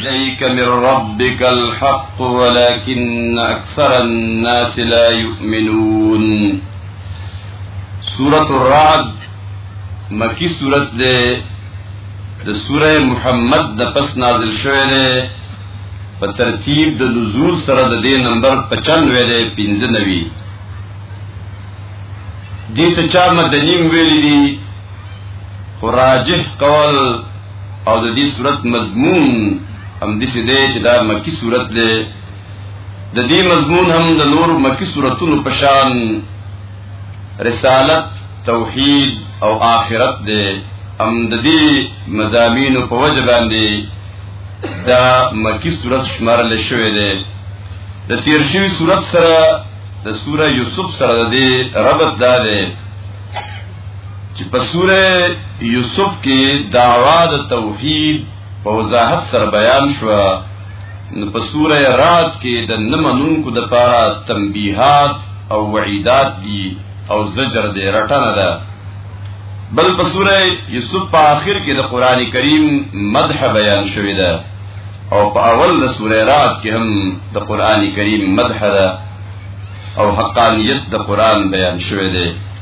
ليك من ربك الحق ولكن أكثر الناس لا يؤمنون سورة الرعد مکی سورت دے د سوره محمد د پس نازل شوه دی په ترتیب د نزول سره د دې نمبر 95 دی 95 دې ته چا مدنیم ویلي دي خراجح قول او د دې صورت مضمون هم د څه دی چې دا مکی صورت دی د دې مضمون هم د نور مکی صورتونو په شان رسالت توحید او آخرت دی هم د دې مزامینو په وجه باندې دا مکی صورت شمارل شوې ده د تیر شوی صورت سره د سوره یوسف سره د ربط دا ده چې په سوره یوسف کې دعوا د توحید په وضاحت سره بیان شو نو په سوره رات کې د نمنونکو د پاره تنبیحات او وعیدات دي او زجر دې رټنه ده بل په سوره یوسف په آخر کې د قران کریم مدح بیان شوی ده او په اول د سوره رات کې هم د قران کریم مدح ده او حقانیت د قران بیان شوی ده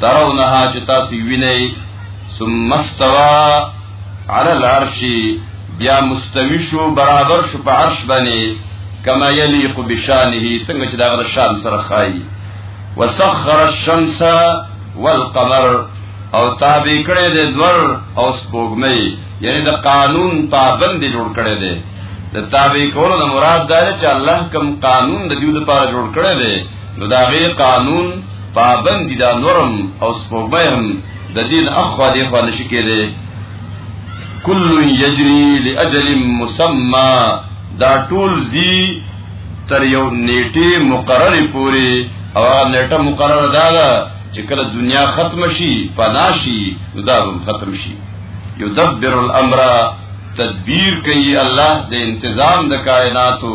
ترونها چې تاسو وینئ ثم استوى على العرش بیا مستوی شو برابر شو په عرش باندې کما یلیق بشانه څنګه چې دا غره شان سره خای وسخر الشمس والقمر او تابع کړي د دور او سپوږمۍ یعنی د قانون پابند جوړ کړي دي د تابع کولو مراد دا چې الله کوم قانون د دې لپاره جوړ کړي دي نو دا غي قانون پابند دي دا نورم او سپوږمۍ هم د دین اخوا دی خو نشي کېدی کل یجری لاجل مسمى دا ټول زی تر یو نیټه مقرر پوری او نیټه مقرر دا ده چې کله دنیا ختم شي فناشي نو دا هم ختم شي یدبر الامر تدبیر کوي الله د انتظام د کائناتو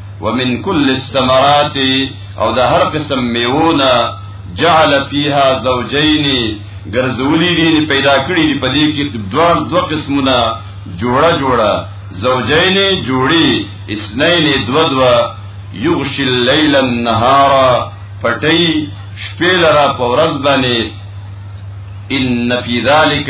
ومن كل الثمرات او د هر قسم میوونه جعل فيها زوجين ګرځولي دي پیدا کړی دي په دې کې دوه دوه قسمونه جوړه جوړه زوجين جوړي اسنين دوه دوه یغشی الليل النهار پټي شپې لرا په ورځ باندې ان فی ذلک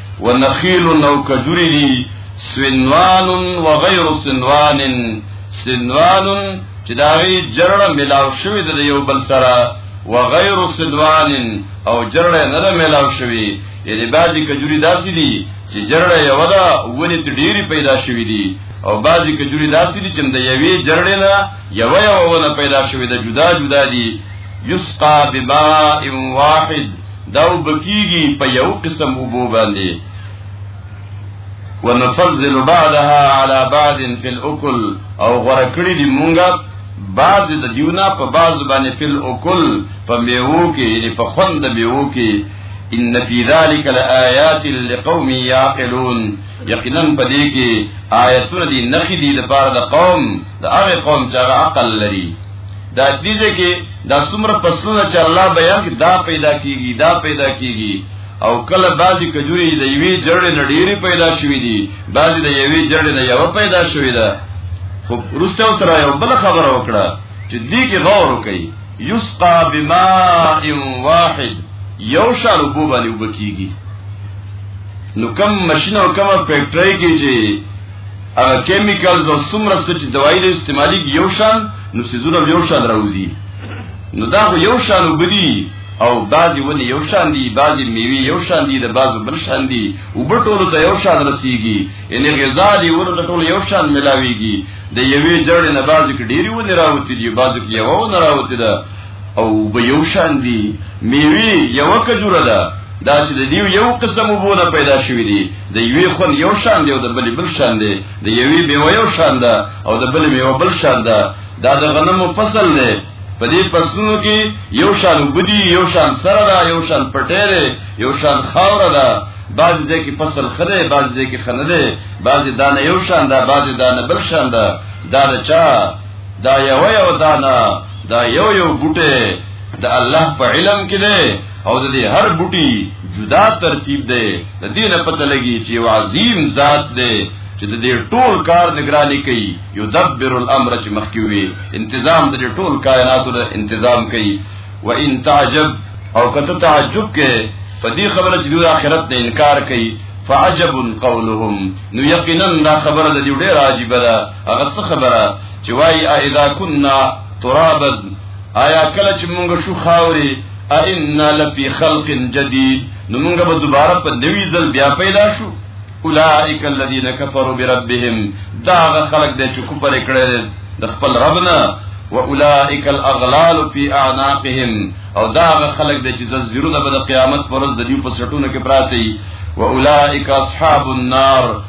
ونخیل او کجوری دی سنوان و غیر سنوان سنوان چې داغي جرړه ملاو شوی د یو بل سره و غیر سنوان او جرړه نه ده ملاو شوی یعنی بعضی کجوری داسې دي چې جرړه یو ده ونی ته ډیری پیدا شوی دي او بعضی کجوری داسې دي چې د یوې جرړې نه یو یو ونه پیدا شوی ده جدا جدا دي یسقا بماء واحد دا اوبه کیږي په یو قسم اوبو باندې ونفضل بعضها على بعض في الاكل او غره کړی دی مونږه بعض د دیونه په بعض باندې فل اوکل په میوو کې یعنی په خوند میوو کې ان فی ذلک لآیات لقوم یعقلون یقینا په دې کې آیتونه دي نخې دي د پاره د قوم د هغه قوم چې عقل لري دا دیږي کې دا څومره فصلونه چې الله بیان کې دا پیدا کیږي دا پیدا کیږي او کله بعضی کجوري د یوې جړې نډيري پیدا شوې دي بعضی د یوې جړې نه یو پیدا شوې ده خو روسته سره یو بل خبره وکړه چې دې کې غور وکړي یسقا بماء واحد یو شال وبو باندې وبکیږي نو کم ماشين او کم فیکټری کې چې هغه کیمیکلز او څومره څه چې دوايي له استعمالي یو شان نو سيزونه یو شان راوځي نو دا خو یو شان وبدي او بعضی ونی یو شان دي بعضی میوه یو شان دي د بعضو بل شان دي او په ټولو ته یو شان رسیږي ان غذا دي ورو د ټولو یو شان ملاويږي د یوې جړې نه بعضی کې ډېری ونی راوتی دي بعضی کې یو نه راوتی ده او اوبه یو شان دي میوه یو کجوره ده دا چې د دیو یو قسم اوبو نه پیدا شوی دی د یوې خوند یو شان دی او د بلې بل شان دی د یوې میوه یو شان ده او د بلې میوه بل شان ده دا د غنمو فصل دی په دې فصلونو کې یو شان وبدي یو شان سره ده یو شان پټه ده یو شان خاور ده بعض دې کې فصل خره بعض دې کې خنه ده بعض دانه یو شان ده بعض دانه بل شان ده دا چا دا یو یو دانا دا یو یو بوټه د الله په علم کې ده او د دې هر بوټي جدا ترتیب ده د دې نه پته لګي چې یو عظیم ذات ده چې د دې ټول کار نگرانی کوي یو دبر الامر چې مخکې وي انتظام د دې ټول کائناتو د انتظام کوي و ان تعجب او کته تعجب کې په دې خبره چې د آخرت نه انکار کوي فعجب قولهم نو یقینا دا خبره د دې ډېر عجیب ده هغه څه خبره چې وایي اذا كنا ترابا آیا کله چې موږ شو خاوري ائنا لفي خلق جديد نو موږ به دوباره په نوي ځل بیا پیدا شو اولئک الذین کفروا بربهم دا خلق دې چې کفر کړي د خپل ربنا واولئک الاغلال فی اعناقهم او دا خلق دې چې زنجیرونه به د قیامت پر ورځ د دې په سټونو کې پراته وي واولئک اصحاب النار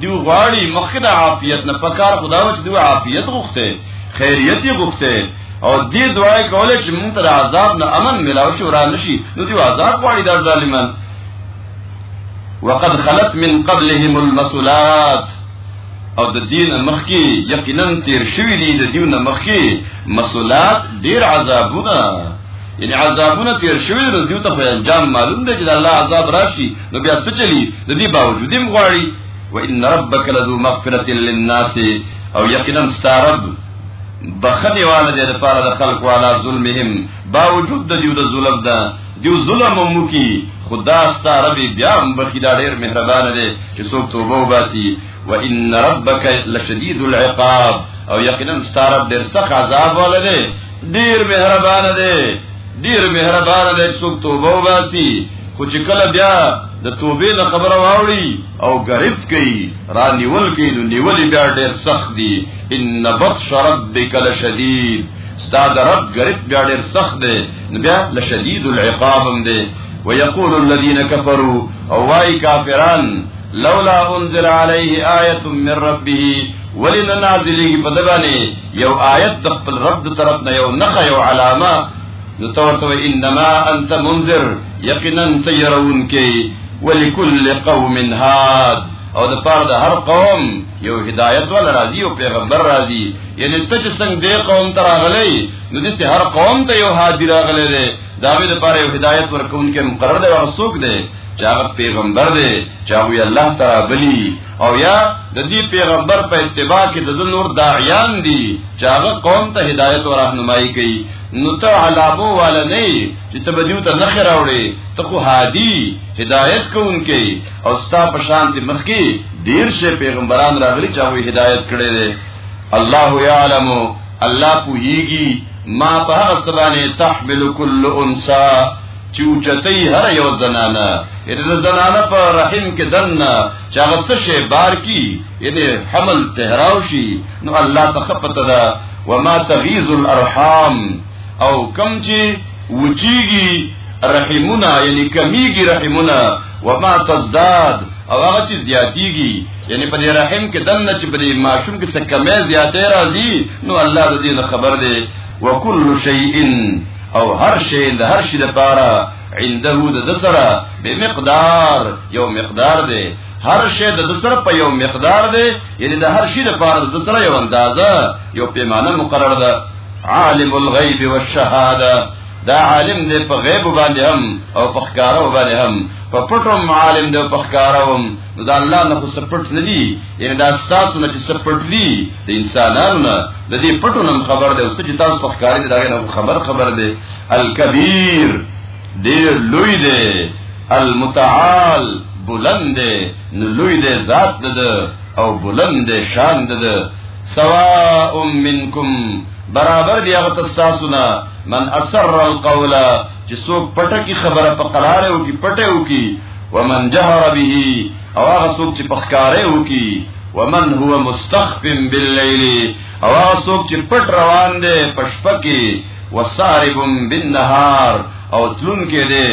دیو غواړي مخکې د عافیت نه پکار خدا و چې دوی عافیت غوښته خیریت یې غوښته او دې دعای کوله چې مونږ ته عذاب نه امن ملاو شي وران نشي نو دیو عذاب غواړي د ظالمان وقد خلت من قبلهم المسلات او د دین مخکی یقینا تیر شوی دی د دین مخکی مسلات ډیر عذابونه یعنی عذابونه تیر شوی دی د دې ته په انجام معلوم دی چې الله عذاب راشي نو بیا څه چلی د دې باوجود هم غواړي وان ربک لذو مغفرة للناس او یقینا ستارب بخنه والا دې لپاره د خلق والا ظلمهم باوجود د دیو د ظلم دا دیو ظلم مو کی خدا ستارب بیا هم بخی دا ډیر مهربان دی چې څوک توبه وباسي وان ربک لشدید العقاب او یقینا ستارب ډیر سخت عذاب والا دی ډیر مهربان دی ډیر مهربان دی څوک توبه واسي خو چې کله بیا د توبې نه خبره واوړي او غریبت کوي را نیول کوي نو نیول بیا ډیر سخت دی ان بطش ربک لشدید ستا د رب غریب بیا ډیر سخت دی نو بیا لشدید العقاب هم دی ويقول الذين كفروا او واي کافران لولا انزل عليه آیه من ربه ولننازله فدبنه یو آیت د خپل رب د طرف نه یو نخ یو علامه نو تورته انما انت منذر یقینا تیرون کی ولکل قوم هاد او د پاره د هر قوم یو هدایت ول راضی او پیغمبر راضی یعنی ته چې څنګه دې قوم تر غلې نو دې هر قوم ته یو حاضر غلې ده دا به د پاره یو هدایت ورکون کې مقرر دی او څوک دی چې هغه پیغمبر دی چې هغه الله تعالی بلی او یا د دې پیغمبر په اتباع کې د نور داعیان دي چې هغه قوم ته هدایت او راهنمایي کوي نو ته علامو والا نه چې ته به دیو ته نه خراوړې ته خو هادي هدایت کوونکې او ستا په شان ته مخکي ډیر شه پیغمبران راغلي چې هغه هدایت کړي دي الله یعلم الله پوهیږي ما په هغه سبانه تحمل كل انثى چې اوچتې هر یو زنانه یعنی د زنانه په رحم کې دنه چې هغه څه شی بار کی یعنی حمل تهراو شي نو الله تخفت دا وما تغیظ الارحام او کم چې وچیږي رحمونه یعنی کمیږي رحمونه وما تزداد او هغه چې زیاتیږي یعنی په دې رحم کې دنه چې په دې ماشوم کې څه کمې زیاتې راځي نو الله دې خبر دی وکل شیء او هر شی د هر شی لپاره عنده د دسره به مقدار یو مقدار دی هر شی د دسره په یو مقدار دی یعنی د هر شی لپاره د دسره یو اندازه یو پیمانه مقرر ده عالم الغیب والشهاده دا عالم دی په غیب باندې هم او په ښکارو باندې هم په پټو عالم دی په ښکارو هم نو دا الله نه خو سپټ نه دي یعنی دا تاسو نه چې سپټ دي د انسانانو نه د دې پټو نن خبر دی او چې تاسو په ښکارې دا نه خبر خبر دی الکبیر ډیر لوی دی المتعال بلند دی نو لوی دی ذات ده او بلند دی شان ده سواء منکم برابر دی هغه تاسو نه من اسر القول چې څوک پټه کی خبره په قرار او کی پټه او کی ومن جهر به او هغه څوک چې په ښکارې او کی ومن هو مستخف بالليل او هغه څوک چې پټ روان دی پشپه کی وسارب بالنهار او تلون کې دی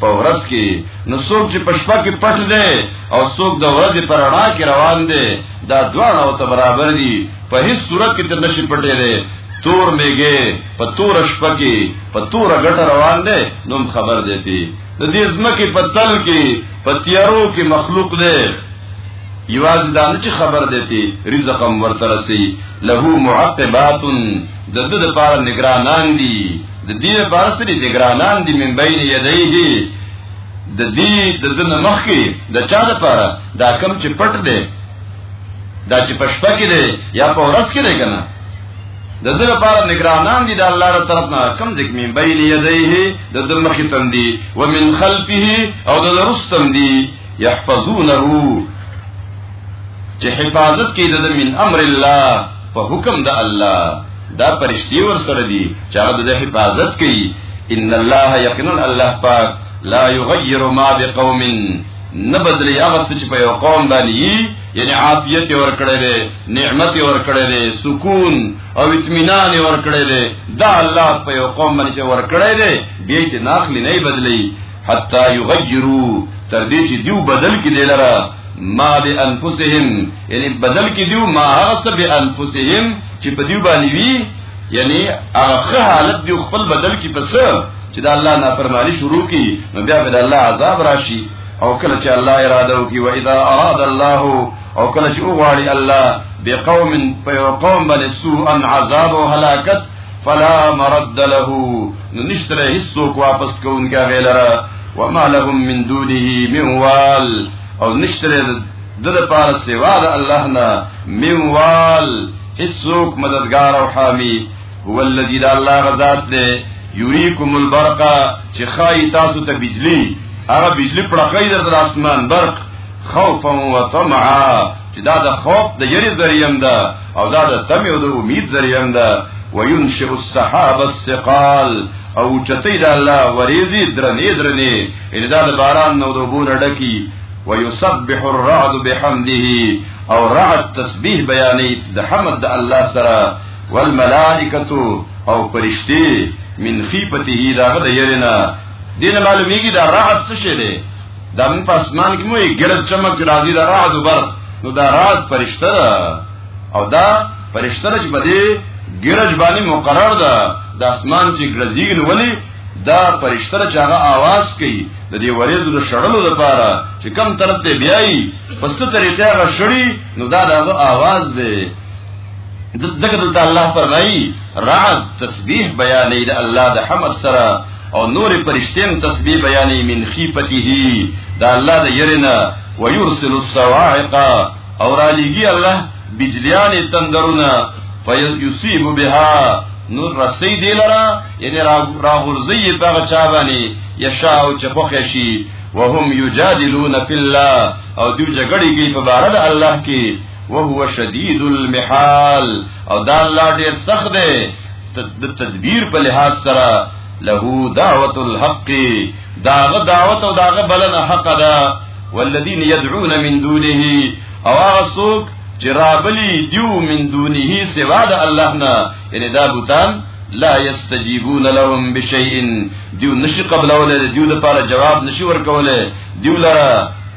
په ورځ کې نو څوک چې پشپا کې پټ دی او څوک د ورځې پر اړه کې روان دی دا دواړه او ته برابر دي په هیڅ صورت کې تر نشي پټې دی تور میګه په توره شپه کې په توره ګټه روان دی نو هم خبر دی چې د دې ځمکې په تل کې په تیارو کې مخلوق دی یواز دا نه چې خبر دی چې رزق هم ورته رسي له معقبات د دې لپاره نگرانان دي د دې لپاره سری نگرانان دي من بین یدیه د دې د دنه مخ کې د چا لپاره دا کم چې پټ دی دا چې پښپا کې دی یا په ورځ کې دی کنه د دې لپاره نگرانان دي د الله تر طرف نه کم ذکر من بین یدیه د د مخې تم دي ومن خلفه او د رستم دي يحفظونه چې حفاظت کوي د من امر الله په حکم د الله دا پرشتي ور سره دي چې هغه د حفاظت کوي ان الله یقینا الله پاک لا یغیر ما بقوم نبدل هغه چې په یو قوم باندې یعنی عافیت ور کړی دی نعمت ور کړی دی سکون او اطمینان ور کړی دی دا الله په یو قوم باندې ور کړی دی بیا چې ناخلی نه بدلی حتا یغیروا تر دې چې دیو بدل کې دی لره ما به انفسهم یعنی بدل کې دیو ما هغه څه به انفسهم چې په دیو باندې وی یعنی هغه حالت دیو خپل بدل کې پس چې دا الله نافرمانی شروع کی نو بیا به الله عذاب راشي او کله چې الله اراده وکي و اذا اراد الله او کله چې وغواړي الله بقوم په یو قوم باندې سوءا عذاب او هلاکت فلا مرد له نشتره هیڅوک واپس کوونکی غیلره وما لهم من دونه من وال او نشتره د لپاره سوا د الله نه من وال هیڅوک مددگار او حامی هو الذي دا الله غزاد دے یوریکم البرق چې خای تاسو ته بجلی هغه بجلی پړقای در اسمان برق خوفا و طمعا چې دا د خوف د یری ذریعہ ده او دا د طمع او د امید ذریعہ ده وينشئ السحاب الثقال او چتې د الله وریزي درنې درنې ان دا د باران نو د بور ډکی ويسبح الرعد بحمده او رعد تسبيح بياني د حمد الله سره والملائکه او فرشتي من خيفته دا غد يرنا دین معلومیږي دا رعد څه شی دی دا موږ په اسمان کې موږ ګرد چمک راځي دا رعد وبر نو دا رعد فرشته او دا فرشته چې بده ګرج باندې مقرر ده د اسمان چې ګرځيږي نو ولي دا فرشته چې هغه आवाज کوي د دې ورېزو د شړلو لپاره چې کم طرف ته بیایي پس ته طریقې هغه شړي نو دا دغه आवाज دی ذکر دلته الله فرمایي رعد تسبیح بیانې د الله د حمد سره او نور پرشتیم تسبیح بیانې من خیفته دا الله د يرنا ويرسل الصواعق او را لګي الله بجلیان تندرونه فیصيب بها نور رسی دی لرا یعنی را غرزی باغ چابانی یشاو چپخه شي وهم یجادلون فی الله او دیو جګړی کی په بار د الله کې وهو شدید المحال او دا الله ډیر سخت دی د تدبیر په لحاظ سره له دعوت الحق داغه دعوت او داغه بلنه حق ده والذین يدعون من دونه او هغه څوک چې رابلی دیو من دونه سوا د الله نه یعنی دا بوتان لا يستجيبون لهم بشيء دیو نشي قبل ولا دیو د پاره جواب نشي ورکوله دیو لره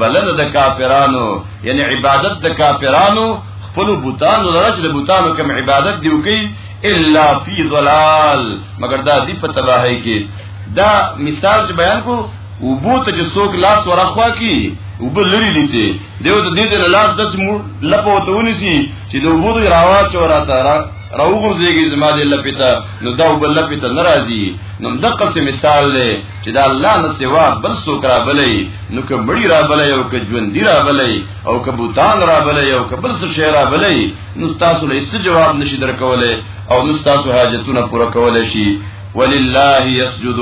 بلنه د کافرانو یعنی عبادت د کافرانو خپل بوتانو لره چې د بوتانو کوم عبادت دی وکي الا فی ضلال مگر دا دی په تباہی کې دا مثال چې بیان کو وبو ته چې څوک لاس ورخوا کی وبو لري دي چې دیو د دې د لاس د مور لپو ته ونیسي چې د وبو د راوا چورا ته را راوغورځيږي زما د لپیتا نو دا وبو لپیتا ناراضي نو دغه مثال دی چې دا الله نه سوا بل څوک را بلې نو که مړی را بلې او که ژوند دی را بلې او که بوتان را بلې او که بل څه شی را بلې نو تاسو له هیڅ جواب نشي درکولای او نو تاسو حاجتونه پوره کولای شي ولله يسجد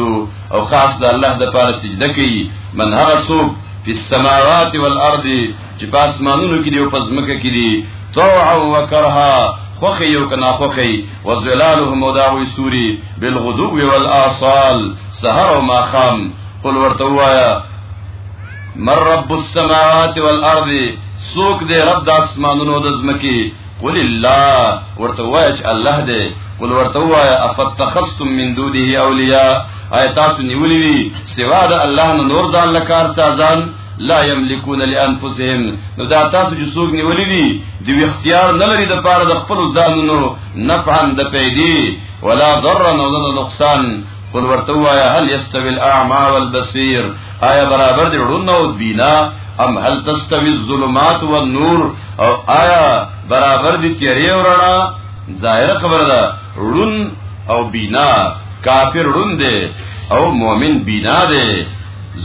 او خاص د الله د پاره سجده کوي من هغه څوک په سماوات والارض چې په اسمانونو کې دی او په ځمکه کې دی طوعا وکرها خوخی یو کنا خوخی وزلالهم داوی سوری بالغدو والآصال سهر او ماخام قل ورته وایا من رب السماوات والارض سوک دے رب د اسمانونو د زمکی قل الله ورته وای چې الله دې قل ورته وای افتخصتم من دونه اولیاء آیات نیولې سوا د الله نور ځان لکار سازان لا یملکون لانفسهم نو دا تاسو چې څوک نیولې دي دوی اختیار نه لري د پاره د خپل ځانونو نفعا د پیدي ولا ضرا نو د نقصان قل ورته وایا هل یستوی الاعمى والبصير آیا برابر دي ړوند او بینا ام هل تستوی الظلمات والنور او آیا برابر دي تیری او رڼا ظاهر خبره ده ړوند او بینا کافر ړوند او مؤمن بینا ده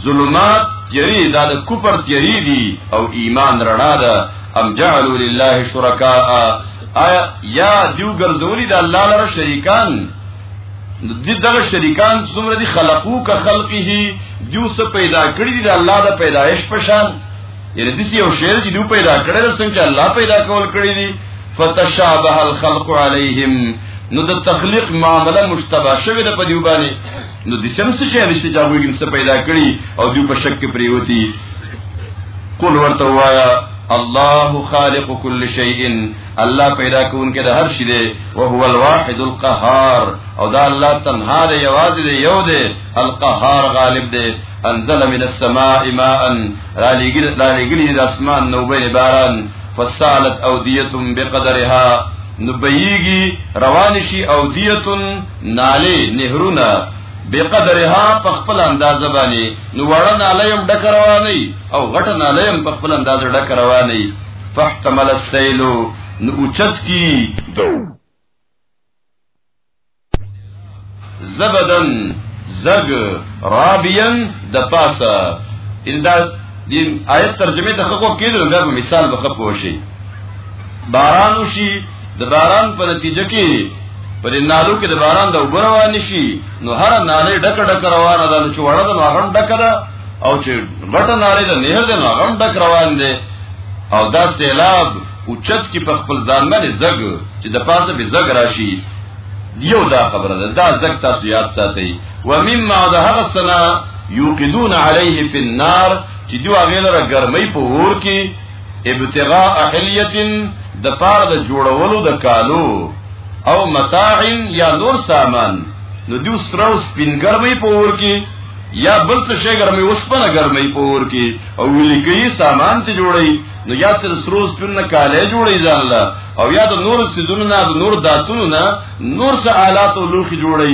ظلمات تیری دا د کفر تیری دی او ایمان رڼا ده ام جعلوا لله شرکاء آیا یا دیو ګرځولی د الله لپاره شریکان دي دغه شریکان څومره دي خلقو کا خلقه دیو څه پیدا کړی دي د الله د پیدایش په شان یعنی دسی یو شعر چې دیو پیدا کړی څنګه چې الله پیدا کول کړی دي فتشابه الخلق علیهم نو د تخلیق معامله مشتبه شوه د په دیو باندې نو د سم څه شي نشته چې هغه څه پیدا کړي او دوی په شک کې پریوتی قل ورته وایا الله خالق كل شيء الله پیدا کوونکی د هر شي دی او هو الواحد القهار او دا الله تنها دی یوازې دی یو دی القهار غالب دی انزل من السماء ماء را لګلی د اسمان نو به باران فسالت اودیتم بقدرها نو بهیږي روان شي او دیتون نالی نهرونه بقدرها په خپل اندازه باندې نو وړه نالی هم ډک رواني او غټه نالی هم په خپل اندازه ډک رواني فاحتمل السيل نو اوچت کی دو زبدن زګ رابین د پاسه ان دا دی آیت ترجمه ته خو کېدل دا مثال به خپو شي باران وشي د باران په نتیجه کې پر نالو کې د باران د وګړو روان شي نو هر نالې ډک ډک روانه ده چې وړه ده نو هغه ډک ده او چې غټه نالې ده نهر ده نو هغه ډک روان ده او دا سیلاب او چت کې په خپل ځان باندې زګ چې د پاسه به زګ راشي یو دا خبره ده دا زګ تاسو یاد ساتئ و مما ده هغه سنا یوقدون علیه فی النار چې دوی هغه لره ګرمۍ په اور کې ابتغاء حلیت د پاره د جوړولو د کالو او متاع یا نور سامان نو دیو سره او سپین ګرمي په ور کې یا بل څه شي ګرمي وسپنه ګرمي په ور کې او لیکي سامان ته جوړي نو یا تر سرو سپین نه کالې جوړي ځان لا او یا د نور سيزونو نه د نور داتونو نه نور څه آلات او لوخي جوړي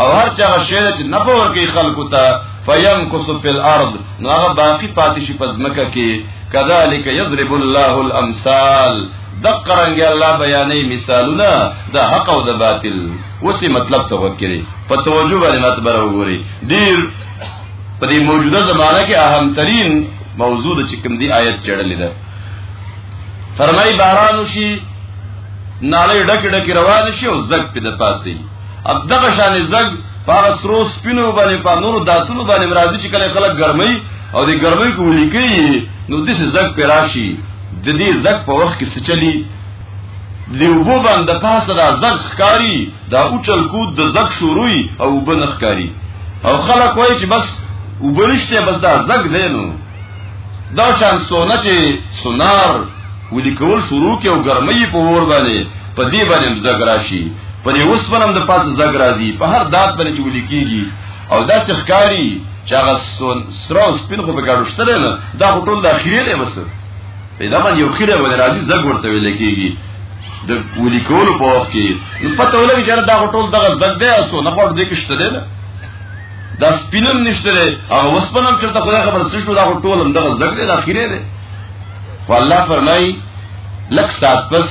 او هر چا شی چې نه پور کوي خلکو ته فینقص فی الارض نو هغه باقی پاتې شي پزمکه کې کذالک یضرب الله الامثال دقرنګ الله بیانې مثالونه د حق او د باطل وسی مطلب ته وکړي په توجه باندې مت بر وګوري ډیر په دې موجوده زمانہ کې اهم ترين موضوع چې کوم دی آیت چړلې ده فرمای باران شي ناله ډک ډک روان شي او زګ په د پاسي دغه شان زګ په سرو سپینو باندې په نور داتونو باندې مرادي چې کله خلک ګرمي او د ګرمۍ کو لیکي نو د څه زګ پراشي د دې زګ په وخت کې څه چلی لیوبو باندې پاسه دا زګ ښکاری دا اوچل کو د زګ شروعي او بنخکاری او خلک وایي چې بس وبرشته بس دا زګ دی نو دا شان سونه چې سونار ولي کول شروع کې او ګرمۍ په اور باندې په دې باندې زګ راشي په دې اوس باندې د پاسه زګ راځي په هر دات باندې چې ولي کیږي او دا څخکاری چې هغه سون سره سپین خو به کاروشتل نه دا خو ټول د اخیره دی بس په دا باندې یو خیره ولې راځي زګ ورته ویل کیږي د ولي کول په وخت کې پته ولګي چې دا خو ټول دغه زګ دی اسو نه پړ دې کې شته دی دا سپینم نشته دی او وسپنم چرته خدای خبر څه شو دا ټول هم دغه زګ دی دا خیره دی خو الله فرمایي لک سات پس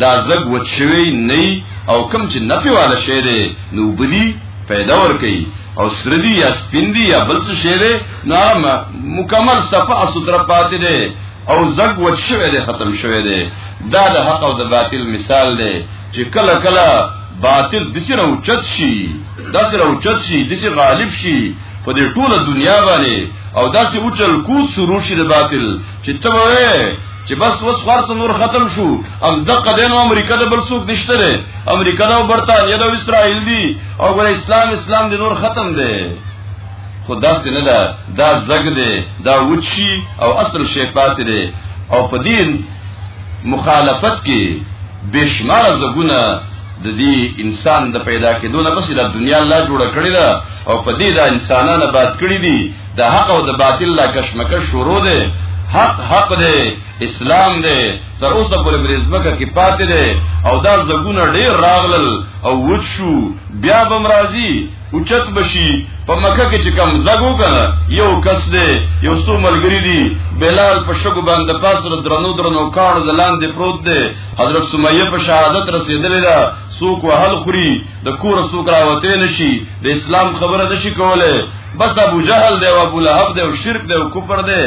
دا زګ وچ شوی نه او کم چې نفي والا شی دی نو بدی پیدا ور کوي او سردی یا سپین دی یا بل څه شی دی نو مکمل صفه ستر پاتې دی او زګ وچ شوی دی ختم شوی دی دا د حق او د باطل مثال دی چې کله کله باطل دسره اوچت شي داسې راوچت شي داسې غالب شي په دې ټوله دنیا باندې او داسې اوچل کوڅ شروع شي د باطل چې ته وې چې بس وس خرڅ نور ختم شو ام دقه دینو امریکا د بل څوک نشته ده امریکا او برتانیا او اسرائیل دي او ګور اسلام اسلام د نور ختم ده خو داسې نه ده دا زګ ده دا وچی او اصل شی پاتې ده او په دین مخالفت کې بشمار زګونه د دې انسان د پیدا کېدو نه پس د دنیا الله جوړ کړی دا او په دې دا انسانانه باد کړی دي د حق او د باطل لا کشمکش شروع ده حق حق دی اسلام دی تر اوسه پورې برزمکه کې پاتې دی او دا زګونه ډېر راغلل او وچ شو بیا بم راضي اوچت بشي په مکه کې چې کم زګو کنه یو کس دی یو څو ملګری دی بلال په شګو باندې پاسره درنو درنو کار زلاندې پروت دی حضرت سمیه په شهادت رسیدلې ده سوق وهل خوري د کور سوق راوته نشي د اسلام خبره نشي کوله بس ابو جهل دی او ابو لهب دی او شرک دی او کفر دی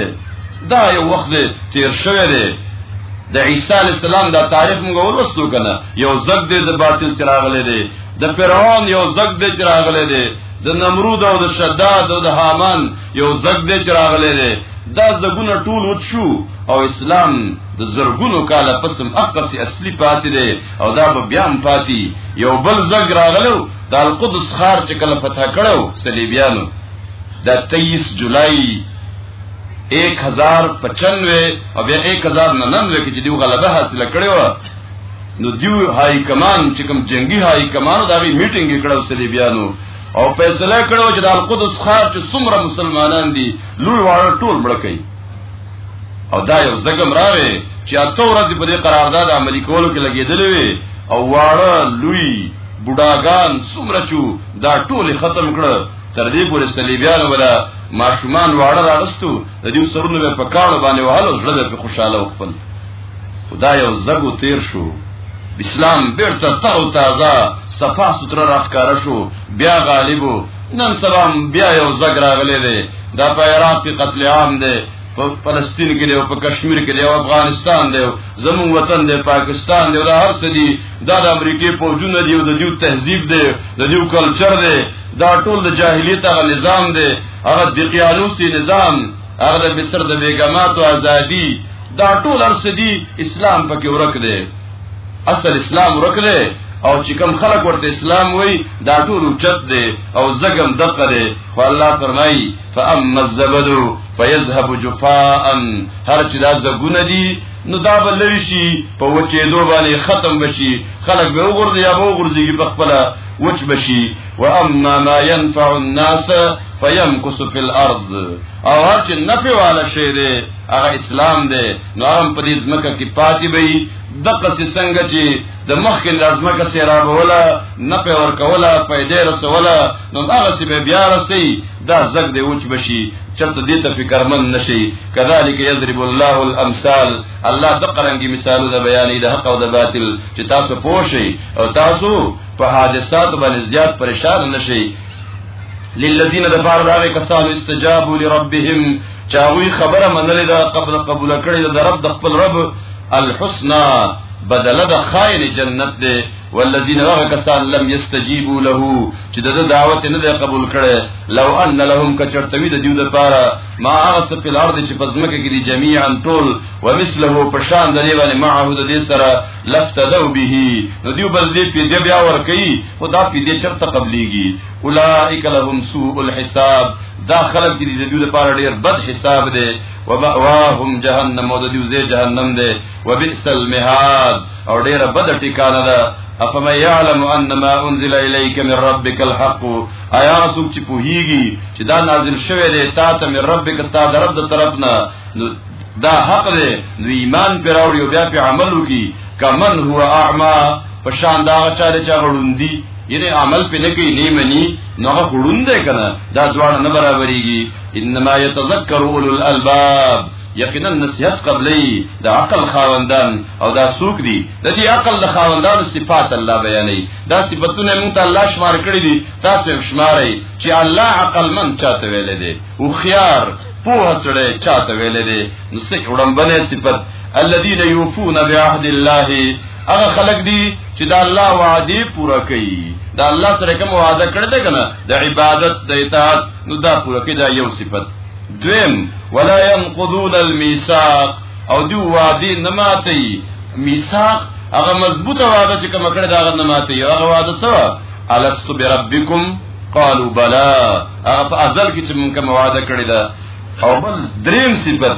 دا یو وخت دی تیر شوی دی د عیسی علی السلام دا تاریخ موږ ولوستو کنه یو زګ دی د باطل چراغله دی د فرعون یو زګ دی چراغله دی د نمرود او د شداد او د هامان یو زګ دې چراغلې دې دا زګونه ټول وڅ شو او اسلام د زرګونو کاله پسم اقص اصلي پاتې دې او دا به بیا هم پاتې یو بل زګ راغلو د القدس خار چې کله فتح کړو صلیبیانو د 23 جولای 1095 او بیا 1099 کې چې دیو غلبه حاصله کړې و نو دیو هاي کمان چې کوم جنگي هاي کمان دا وی میټینګ کړو صلیبیانو او فیصله کړو چې د القدس ښار چې څومره مسلمانان دي لوی واړه ټول مړ کړي او دا یو زګم راوي چې اته ورځې په دې قرارداد عملی کولو کې لګېدلې وي او واړه لوی بډاګان څومره چو دا ټول ختم کړه تر دې پورې صلیبیان ولا ماشومان واړه راغستو د دې سرونه په کاړو باندې وهلو زړه په خوشاله وخپل خدا یو زګو تیر شو اسلام بیرته تر او تازه صفا ستر راخکاره شو بیا غالبو نن سبا بیا یو زګ راغلی دی دا په عراق کې قتل عام دی په فلسطین کې دی او په کشمیر کې دی او افغانستان دی زموږ وطن دی پاکستان دی دا هر څه دی دا د امریکای پوجونه دی او د دیو تهذیب دی د دیو کلچر دی دا ټول د جاهلیت هغه نظام دی هغه د قیانوسی نظام هغه د مصر د بیگماتو ازادي دا ټول ارسدي اسلام پکې ورک دی اصل اسلام ورک دی او چې کوم خلق ورته اسلام وای دا ټول چت دی او زګم دقه دی خو الله فرمایي فاما الزبد فيذهب جفاء هر چې دا زګونه دي نو دا به لوي شي په وچې دوه باندې ختم بشي خلک به وګرځي یا به وګرځي په خپل وچ بشي واما ما ينفع الناس فيمكث في الارض او هر چې نفع والا شی دی هغه اسلام دی نو هم په دې ځمکه کې پاتې به وي دغه څنګه چې د مخکې د ځمکه سیرابوله نه په ور کوله پیدا رسوله نو هغه سی به بیا رسي دا زګ دی اوچ بشي چرته دې ته فکر من نشي کذالک یضرب الله الامثال الله د قرنګي مثال د بیانې د حق او د باطل چې تاسو پوښي او تاسو په حادثات باندې زیات پریشان نشي للذین دفار داغه کسانو استجابوا لربهم چې هغه خبره منلې ده قبل قبول کړي ده رب د خپل رب الحسنا بدله د خائن جنت ده والذین راغ کسان لم یستجیبوا له چې د دعوت نه ده قبول کړي لو ان لهم کچرتوی د دیو د پاره ما اس په لار دي چې پزمکه کې دي جميعا ټول ومثله په شان د نیوانه معه د دې سره لفتدو به نو دیو بل دې په دې بیا ور کوي خدا په دې چرته قبليږي اولائک لهم سوء الحساب دا خلق چې د دوی لپاره ډیر بد حساب دی و مأواهم جهنم او د دوی ځای جهنم دی و بئس المهاد او ډیر بد ټکانه ده افما يعلم ان ما انزل اليك من ربك الحق ايا سوق چې پوهیږي چې دا نازل شوی دی تا ته من ربک ستا د رب د طرفنا دا حق دی نو ایمان پر او بیا په عمل وکي کمن هو اعما پشان دا چاره چا غړوندي یعنی عمل په نکی نه منی نو هغه خړوند کنه دا ځوان نه برابرېږي انما يتذكر اولو الالباب یقینا نصیحت قبلی د عقل خاوندان او دا سوق دي د دې عقل د خاوندان صفات الله بیانې دا صفاتونه موږ ته الله شمار کړی دي تاسو هم شمارئ چې الله عقل من چاته ویل دي او خيار پوه سره چاته ویل دي نو څه وړمبنه صفت الذين يوفون بعهد الله هغه خلق دي چې د الله وعده پوره کوي د الله سره کوم وعده کړی ده کنه د عبادت د اطاعت نو دا پوره کوي دا یو صفت دویم ولا ينقضون الميثاق او دی وعده نه ماتي میثاق هغه مضبوطه وعده چې کوم کړی دا هغه نه ماتي هغه وعده سره الست بربکم قالوا بلا هغه په ازل کې چې مونږه وعده کړی ده او بل دریم صفت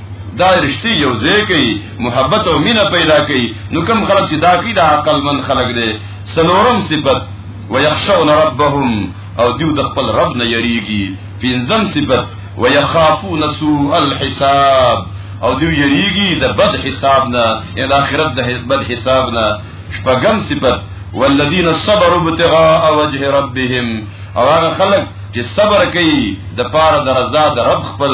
دا رشتي یو ځای کوي محبت او مینه پیدا کوي نو کوم خلک چې دا کوي دا عقل من خلک دي سلورم صفت ويخشون ربهم او دیو د خپل رب نه یریږي پنځم صفت ويخافون سوء الحساب او دیو یریږي د بد حساب نه یا د آخرت د بد حساب نه شپږم صفت والذین صبروا ابتغاء وجه ربهم او هغه خلک چې صبر کوي د پاره د رضا د رب خپل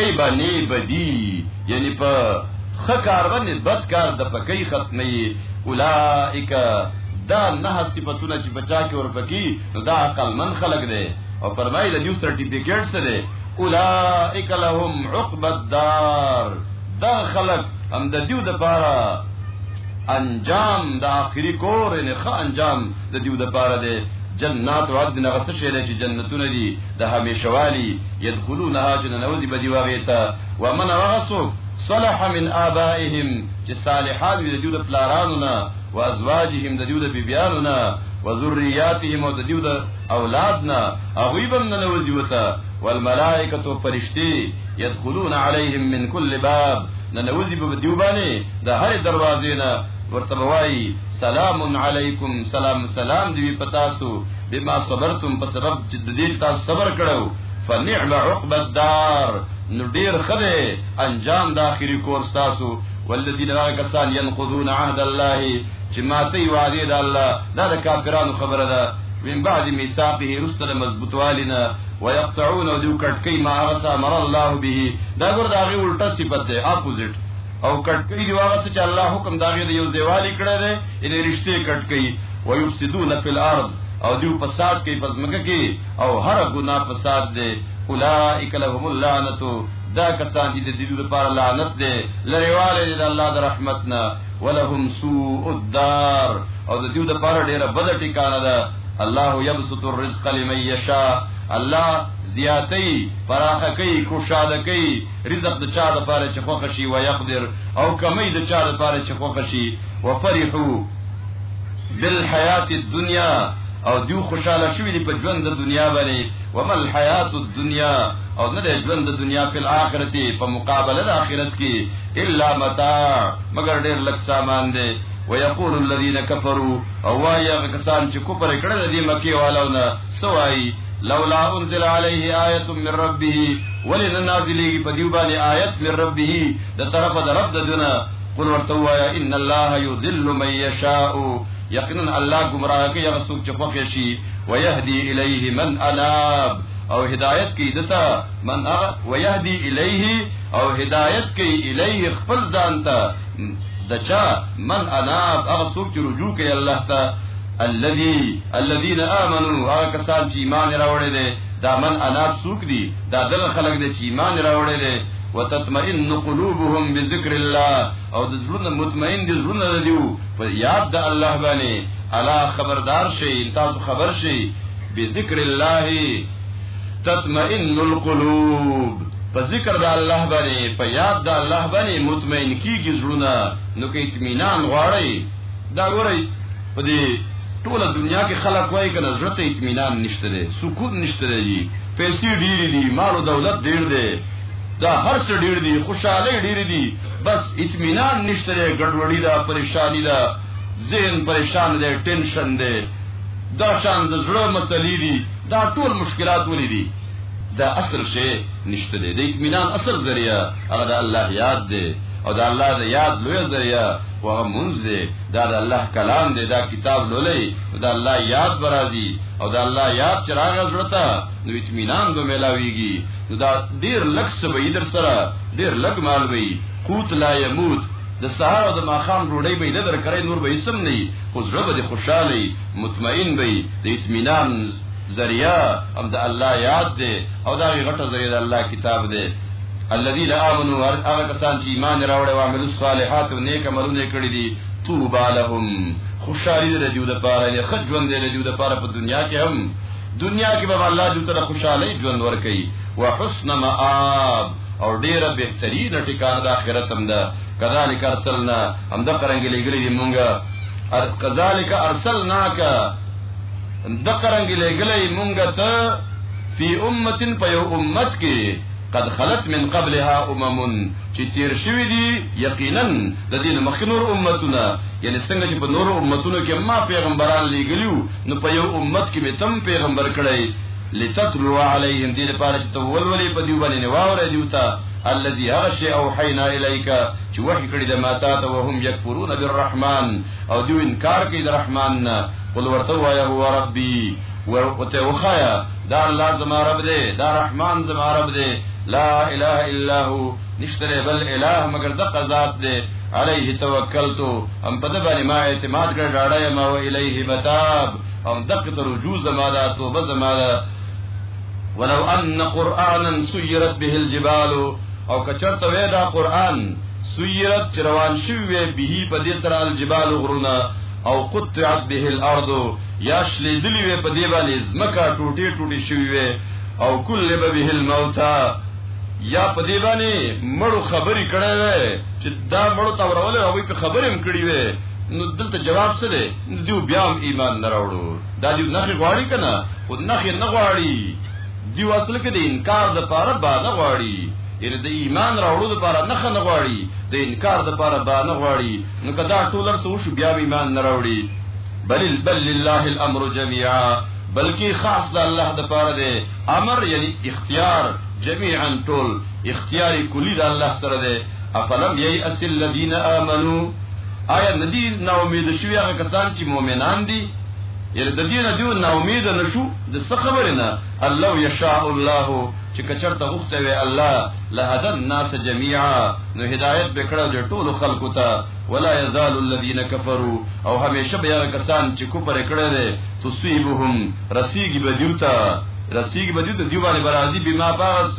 ای باندې بدی یعنی په خکار باندې بد کار د پکې ختمي اولائک دا نه صفاتونه چې بچا کې ور پکې دا عقل من خلق دی او فرمایي د نیو سرټیفیکیټ سره اولائک لهم عقبى الدار دا خلق هم د دیو د پاره انجام د اخري کور نه ښه انجام د دیو د پاره دی جنات عدن هغه څه شی دی چې جنتونه دي د همیشوالي يدخلونها چې ننوځي به دي هغې ته ومن هغه څوک صلح من آبائهم چې صالحان وي د دیو د پلارانو نه و ازواجهم د دیو د بیبیانو نه و ذریاتهم او د دیو د اولاد نه هغه به من نوځي وته والملائکه فرشتي يدخلون عليهم من كل باب ننوزي به په ديو باندې د هرې دروازې نه ورته به وايي سلام علیکم سلام سلام دی وي په تاسو بما صبرتم په سبب چې د دې چې تاسو صبر کړو فنعم عقب الدار نو ډیر خده انجام د اخري کور تاسو والذین لا کسان ينقضون عهد الله چې ماته یې وعده د الله دا د کافرانو خبره ده من بعد میثاقه رسته د مضبوطوالینه ويقطعون او دیو کټکی ما هغه څه امر الله به دا ګور دا غي الټا صفت ده اپوزیټ او کټکی دی هغه څه چې الله حکم دا غي یو زیوالی کړی دی ان رښتې کټکی ويفسدون فی الارض او دیو فساد کوي پزمکه کې او هر ګناه فساد دی اولئک لهم اللعنه دا کسان چې د دې لپاره لعنت دی لریواله دي د الله د رحمت نه ولهم سوء الدار او د دې لپاره ډیره بد ټیکانه ده الله يبسط الرزق لمن يشاء الله زیاتی پراخه کوي کوشاده کوي رزق د چا د پاره چې خوښ شي او يقدر او کمی د چا د پاره چې خوښ شي وفرحو بالحیات الدنیا او دیو خوشاله شوی دی په ژوند د دنیا باندې ومل حیات الدنیا او نه دی ژوند د دنیا په آخرت په مقابله د آخرت کې الا متاع مگر ډیر لږ سامان دی ويقول الذين كفروا او وایا کسان چې کوپر کړه د دې مکی والو نه سوای لولا انزل عليه آیه من ربه ولن نازلیږي په دیو باندې آیت من ربه د طرفه د رب د دنه قل ورته وایا ان الله يذل من يشاء یقینا الله گمراه کوي هغه څوک چې خوښ شي ويهدي الیه من اناب او هدایت کوي دته من هغه ويهدي الیه او هدایت کوي الیه خپل ځان ته دچا من اناب هغه څوک چې رجوع کوي الله ته الذي الذين امنوا هغه کسان چې ایمان راوړي دي دا من اناب څوک دي دا دغه خلک دي چې ایمان راوړي دي وتطمئن قلوبهم بذكر الله او د زړه مطمئن دي زړه دیو په یاد د الله باندې الا خبردار شي تاسو خبر شي بذکر الله تطمئن القلوب په ذکر د الله باندې په یاد د الله باندې مطمئن کیږي زړونه نو کې اطمینان غواړي دا غواړي په دې ټول دنیا کې خلک وایي کنه زړه ته اطمینان نشته دی سکون نشته دی پیسې ډېری دي مال او دولت ډېر دی دا هر څه ډېر دي خوشاله ډېر دي بس اطمینان نشته دی ګډوډي دا پریشانی دا ذهن پریشان دی، ټینشن دی، دا شان د زړه مسلې دي، دا ټول مشکلات ولې دي؟ دا اصل شی نشته دی، د اطمینان اصل ذریعه هغه د الله یاد دی او د الله د یاد لویه ذریعه خو هغه مونځ دی، دا د الله کلام دی، دا کتاب لولئ نو د الله یاد به راځي او د الله یاد چې راغی زړه ته نو اطمینان به میلاویږي، نو دا ډېر لږ څه به وي درسره، ډېر لږ مال به وي، قوت لا یموت. د سهار او د ماښام ډوډۍ به یې نه درکوې، نور به هېڅ هم نه وي، خو زړه به دې خوشحاله وي، مطمئن به یې، د اطمینان ذریعه هم د الله یاد دی او د هغې غټه ذریعه د الله کتاب دی، الذین آمنوا هر هغه کسان چې ایمان یې راوړی، وعملوا الصالحات او نېک عملونه یې کړي دي، طوبی لهم خوشحالي ده د دوی لپاره، یعنې ښه ژوند دی د دوی لپاره په دنیا کې هم، دنیا کې به هم الله دوی ته د خوشحالۍ ژوند ورکوي، وحسن مآب. او ډیره بهترینه ټکار د اخرت هم ده کذالک ارسلنا هم د قرنګ لګلې دی مونږه کذالک ارسلناک د قرنګ لګلې مونږه ته فی امه په یو امت کې قد خلت من قبلها امم چې تیر شوی دي یقینا د دین مخنور امتونه یعنی څنګه چې په نور امتونو کې ما پیغمبران لګلیو نو په یو امت کې مې تم پیغمبر کړی لتتلو علیهم دې لپاره چې ته ولولې په دیو باندې واورې دیو ته الذي هغه شی اوحینا الیک چې وحی کړی د ماتا ته وهم یکفرون بالرحمن او دیو انکار کوي د رحمان نه قل ورته وایه هو ربي ورته وخایا دا الله زما رب دی دا رحمان زما رب دی لا اله الا هو نشتره بل اله مگر د قزات دی علیه توکلت هم په دې باندې ما اعتماد کړ راړای ما و الیه متاب او دقت رجوع زما ده توبه زما ده ولو ان قرانا سيرت به الجبال او کچرته وې دا قران سيرت چروان شوی به په دې سره الجبال غرونه او قطعت به الارض یا شلې دلی وې په دې باندې زمکا ټوټي ټوټي شوی وې او کل به الموتى یا په دې باندې مړو خبرې کړې چې دا مړو تورول او په خبرې هم کړې وې نو دلته جواب څه دی دیو بیا هم ایمان نه راوړو دا دیو نخې غواړي که نه خو نخې نه غواړي دیو اصل کې د انکار د پاره با نه غواړي یعنی د ایمان راوړو د پاره نخ نه غواړي د انکار د پاره با نه غواړي نو کدا ټولر سو شو بیا ایمان نه راوړي بل بل لله الامر جميعا بلکې خاص د الله د پاره دی امر یعنی اختیار جميعا ټول اختیار کلی د الله سره دی افلم ییأس الذین آمنو آیا ندی نا امید شوی هغه کسان چې مؤمنان دي یعنی د دې نه دیو نا امید نشو د څه خبره نه الله یشاء الله چې کچرته غوښته وي الله لهذا الناس جميعا نو هدایت بکړه د ټولو خلکو ته ولا يزال الذين كفروا او همیشه بیا کسان چې کوپر کړه دي تصيبهم رسیږي بدیوتا رسیږي بدیوتا دیوانه برازي بما باس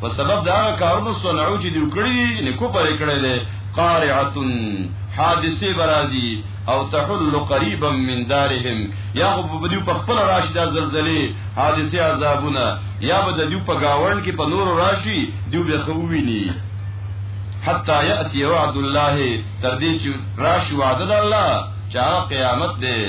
په سبب د هغه کارونو صنعو چې دوی کړی دي یعنی کوپر یې کړی دی قارعه حادثه برازي او تحل قریبا من دارهم یا خو په دیو په خپل راشي د زلزلې حادثه عذابونه یا به د دیو په گاوند کې په نور راشي دیو به خوویني حتا یاتی وعد الله تر دې چې راشي وعده د الله چې قیامت دی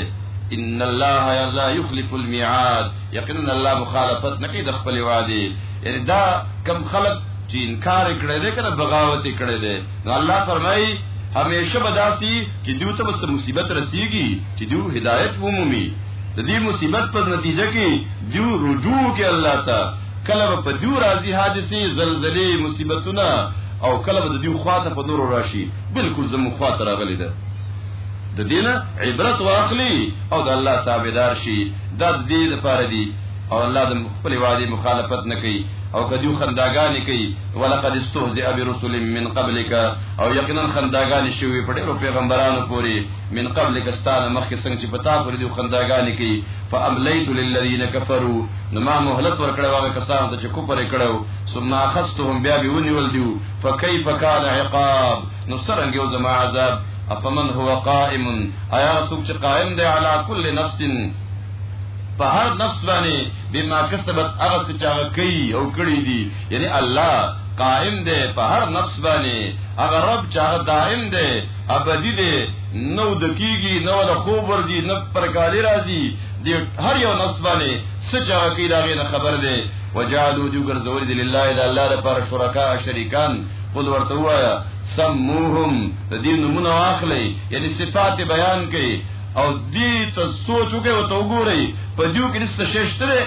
ان الله لا يخلف الميعاد یقینا الله مخالفت نکي د خپل وعده یعنی دا کم خلق چې انکار کړی دی کنه بغاوت کړی دی نو الله فرمایي همیشه بداسي چې دیو ته بس مصیبت رسیږي چې دیو هدایت ومومي د دې مصیبت په نتیجه کې دیو رجوع کې الله ته کله په دیو راځي حادثه زلزلې مصیبتونه او کله به د دې خواته په نور راشي بالکل زمو خواته راغلی ده د دینه عبرت واخلي او د الله تابعدار شي دا د دې لپاره دی او الله د خپلې وعدې مخالفت نه کوي او که دوی خنداګانې کوي ولقد استهزئ برسل من قبلک او یقینا خنداګانې شوي په ډېرو پیغمبرانو پورې من قبلک ستانه مخکې څنګه چې په تا پورې دوی خنداګانې کوي فاملیت للذین کفروا نو ما مهلت ورکړی هغه کسانو ته چې کفر یې کړی ثم اخذتهم بیا به ونیول دیو فکیف کان عقاب نو څرنګه یو زما عذاب افمن هو قائم ایا څوک چې قائم دی علی کل نفس په هر نفس باندې بما کسبت هغه څه چې هغه کوي او کړی دي یعنی الله قائم دی په هر نفس باندې هغه رب چې هغه دائم دی ابدی دی نو د کیږي نو له خوب ورځي نه پرکالي راځي د هر یو نفس باندې سچ هغه کی داغه نه خبر دی وجالو جو ګرځول دی لله الا الله لپاره شرکا شریکان قل ورته وایا سموهم د دې نمونه واخلې یعنی صفات بیان کړي او دې ته سوچ وکړئ او ته وګورئ په دیو کې څه شی شته دی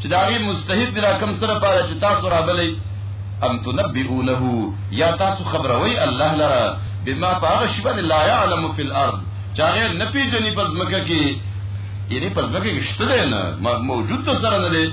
چې دا غي مستحب دی کوم سره پاره چې تاسو رابلئ ام تنبئونه یا تاسو خبروي الله لرا بما پاغه شی باندې لا يعلم فی الارض چاغه نه پیژني پس مکه کې یعنی پس مکه کې شته دی نه موجود ته سره نه دی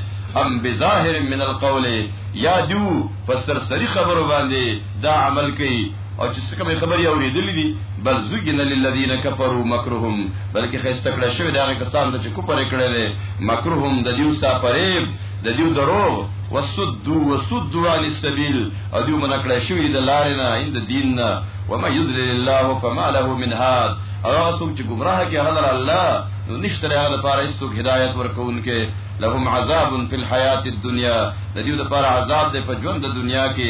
ام بظاهر من القول یا دیو پس سر سری خبرو باندې دا عمل کوي او چې څه کومې خبرې اورېدلې دي بل زګن للذین کفروا مکرهم بلکې خسته کړه شوی دا کسان چې کوپر کړي دي مکرهم د دیو سا پرېب د دیو دروغ وسدو وسدو عن السبيل او دیو من کړه شوی د لارې نه اند دین نه وما یذلل الله فما له من هاد او اسوک چې گمراه کې هغه الله نو نشته هغه لپاره هیڅ هدایت ورکوونکې لهم عذاب فی الحیات الدنیا د دیو لپاره عذاب دی په ژوند د دنیا کې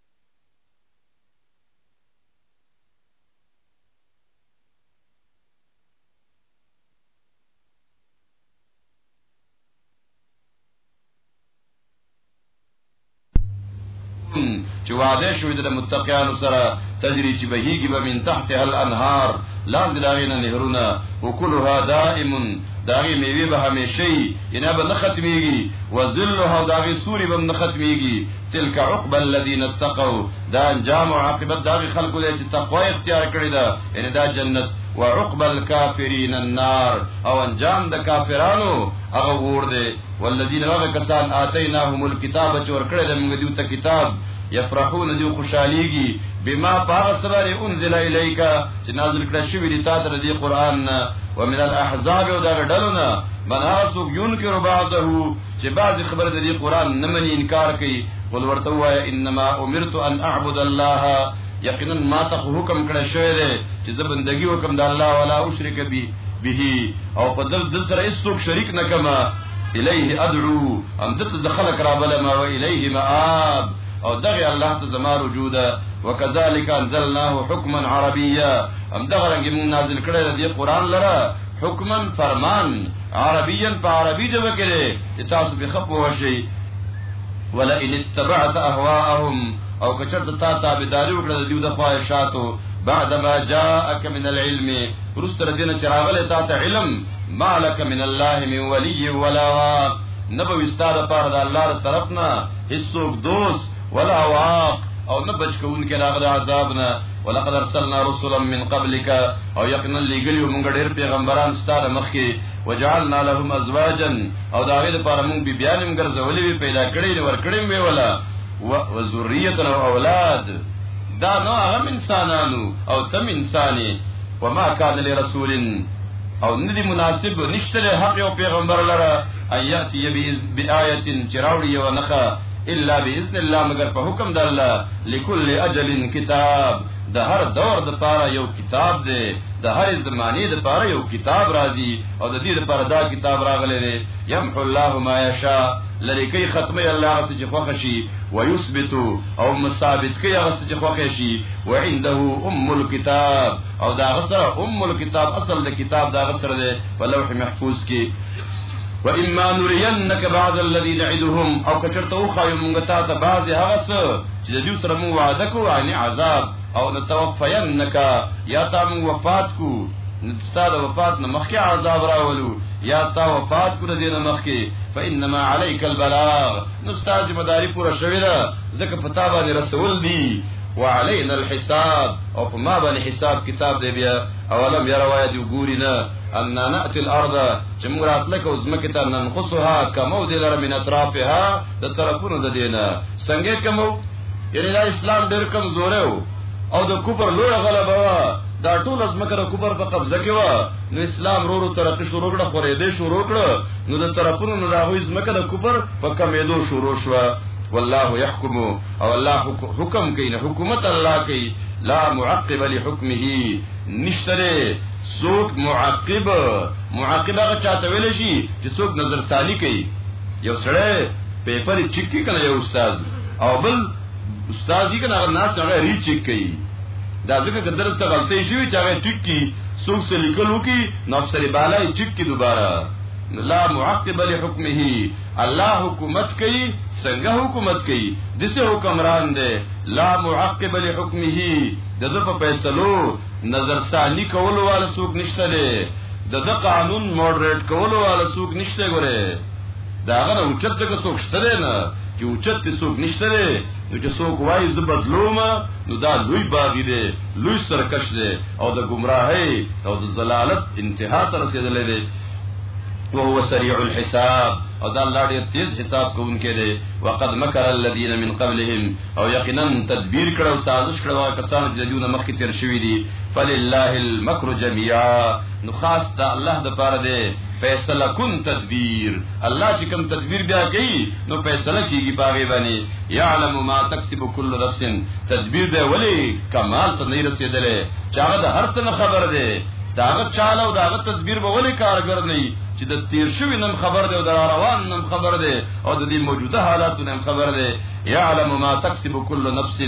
چې وعده شوې د متقینو سره تجری چې بهيږي به من تحت الانهار لاندې داغینه نهرونه وکلها دائم داغی میوه به همیشه یې نه به نه ختميږي وذلها داغی سوري به نه ختميږي تلک عقبی الذین اتقوا دا انجام او عاقبت دا غی خلقو دی چې تقوا اختیار کړی دا یعنی دا جنت و عقبی الکافرین النار او انجام د کافرانو هغه ور دی والذین هغه کسان اتیناهم الكتاب چې ور کړی د موږ دیو ته کتاب یفرحون دی خوشالیږي بما پاغ سبر انزل الیک چې نازل کړی شوی دی تا ته دی قران ومن الاحزاب او دا ډلونه مناسب ينکر بعضه چې بعضې خبره د دې قرآن نه مني انکار کوي قل ورته ووایه انما امرت ان اعبد الله یقینا ما ته حکم کړی شوی دی چې زه بندګي وکم د الله ولا اشرک به به او په دل دل سره هیڅوک شریک نه کما الیه ادعو ام دت د خلق را بل ما و الیه مآب او دغه الله ته زما رجوع ده وکذالک انزلناه حکما عربیا ام دغه رنګ مون نازل کړی دی قران لره حکما فرمان عربيا په عربي ژبه کې دی چې تاسو به خپو شي ولا ان اتبعت اهواهم او کچرت تا تابعداري وکړه د دیو د خواهشاتو بعد ما جاءك من العلم رستر دین چراغله تا ته علم مالک من الله من ولي ولا واق نبوي ستاره پر د الله تر طرفنا هیڅوک دوست ولا واق او نه بچ کوون کې راغ د عذاب نه ولقد ارسلنا رسلا من قبلك او یقینا لګلی موږ ډېر پیغمبران ستاره مخ کې وجعلنا لهم ازواجا او دا غیر پر موږ بي بیان موږ ګرځولې وی پیدا کړې نه ور کړې وی ولا و ذریه او اولاد دا نو هغه انسانانو او تم انساني وما كان لرسول او ندی مناسب نشته حق او پیغمبر لره ایاتی بی آیت چراوی و نخا الا باذن الله مگر په حکم د الله لكل اجل کتاب د هر دور د پاره یو کتاب دی د هر زمانه د پاره یو کتاب راځي او د دې لپاره دا کتاب راغلی دی يمحو الله ما يشاء لری کوي ختمه الله غس چې خوښ شي ويثبت او مثابت کوي غس چې خوښ شي وعنده ام الكتاب او دا غسر ام الكتاب اصل د کتاب دا غسر دی په لوح محفوظ کې واما نرینک بعض الذی نعدهم او کچرته وخایو مونږ تا ته بعض هغه څه چې د دوی سره مونږ وعده کوو یعنی عذاب او نتوفینک یا تا مونږ وفات کو ستا د وفات نه مخکې عذاب راولو یا تا وفات کو د دې نه مخکې فانما علیک البلاغ نو ستا ذمہ داری پوره شوې ده ځکه په تا باندې رسول دي وعلينا الحساب او په ما باندې حساب کتاب دی بیا اولم یې روایت وګوري نه ان ناتي الارض چې موږ راتلک او زمکه ته ننقصها کمو دې لره من اطرافها د طرفونو د دینه څنګه کمو یعنی دا اسلام ډېر کمزور او د کوپر لوی غلبه وا دا ټول زمکه د کوپر په قبضه کې وا نو اسلام رو رو ترقی شروع کړه خورې دې شروع کړه نو د طرفونو نه راوي زمکه د کوپر په کمېدو شروع شو والله يحكم او الله حکم کوي حکومت الله کوي لا معقب لحكمه نشتره څوک معقب معقب هغه چاته ویل شي چې څوک نظر ثانی کوي یو سړی پیپر چیک کوي کنه یو استاد او بل استاد یې کنه هغه ناس هغه ری چیک کوي دا ځکه چې درس ته غلطي شي چې هغه ټیک کی څوک څه لیکل وکي نو افسر بالا یې ټیک کی دوباره لا معقب لحکمه الله حکومت کوي څنګه حکومت کوي دسه حکمران دی لا معقب لحکمه دغه په فیصلو نظر ثانی کولو والا څوک نشته دی دده قانون موډریټ کولو والا څوک نشته ګوره دا هغه نه اوچت څخه څوک شته دی نه چې اوچت ته څوک نشته دی نو چې څوک وایي زه بدلوم نو دا لوی باغی دی لوی سرکش دی او د ګمراهۍ او د ضلالت انتها ته رسېدلی دی وهو سريع الحساب او دا الله ډیر تیز حساب کوونکی دی وقد مکر الذين من قبلهم او یقینا تدبیر کړه او سازش کړه هغه کسانو چې د دې نه مخکې تیر شوي دي فلله المکر جميعا نو خاص د الله د پاره دی فیصله کن تدبیر الله چې کوم تدبیر بیا کوي نو فیصله کیږي باغې باندې يعلم ما تکسب كل نفس تدبیر دی ولی کمال ته نه رسیدلې چې هغه د هر څه خبر دی داغه چاله او داغه تدبیر به ولې کارګر نه وي چې د تیر شوی نن خبر دی او د روان نن خبر دی او د دې موجوده حالاتو نن خبر دی يعلم ما تکسب كل نفس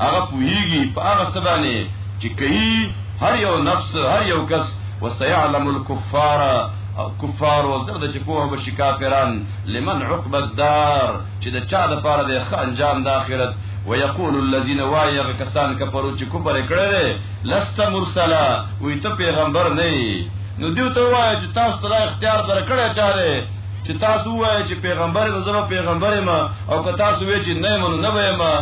هغه پوهیږي په هغه څه باندې چې کوي هر یو نفس هر یو کس وسيعلم الكفار او کفار او زرد چې په هغه شي کافران لمن عقب الدار چې د چا د پاره د ښه انجام د اخرت ويقول الذين وايغ کسان کفرو چې کفر کړل لست مرسلا وي ته پیغمبر نه نو دیو ته وایي چې تاسو ته اختیار درکړی چاره چې تاسو وایئ چې پیغمبر به زما پیغمبر ما او که تاسو وایئ چې نه منو نه به ما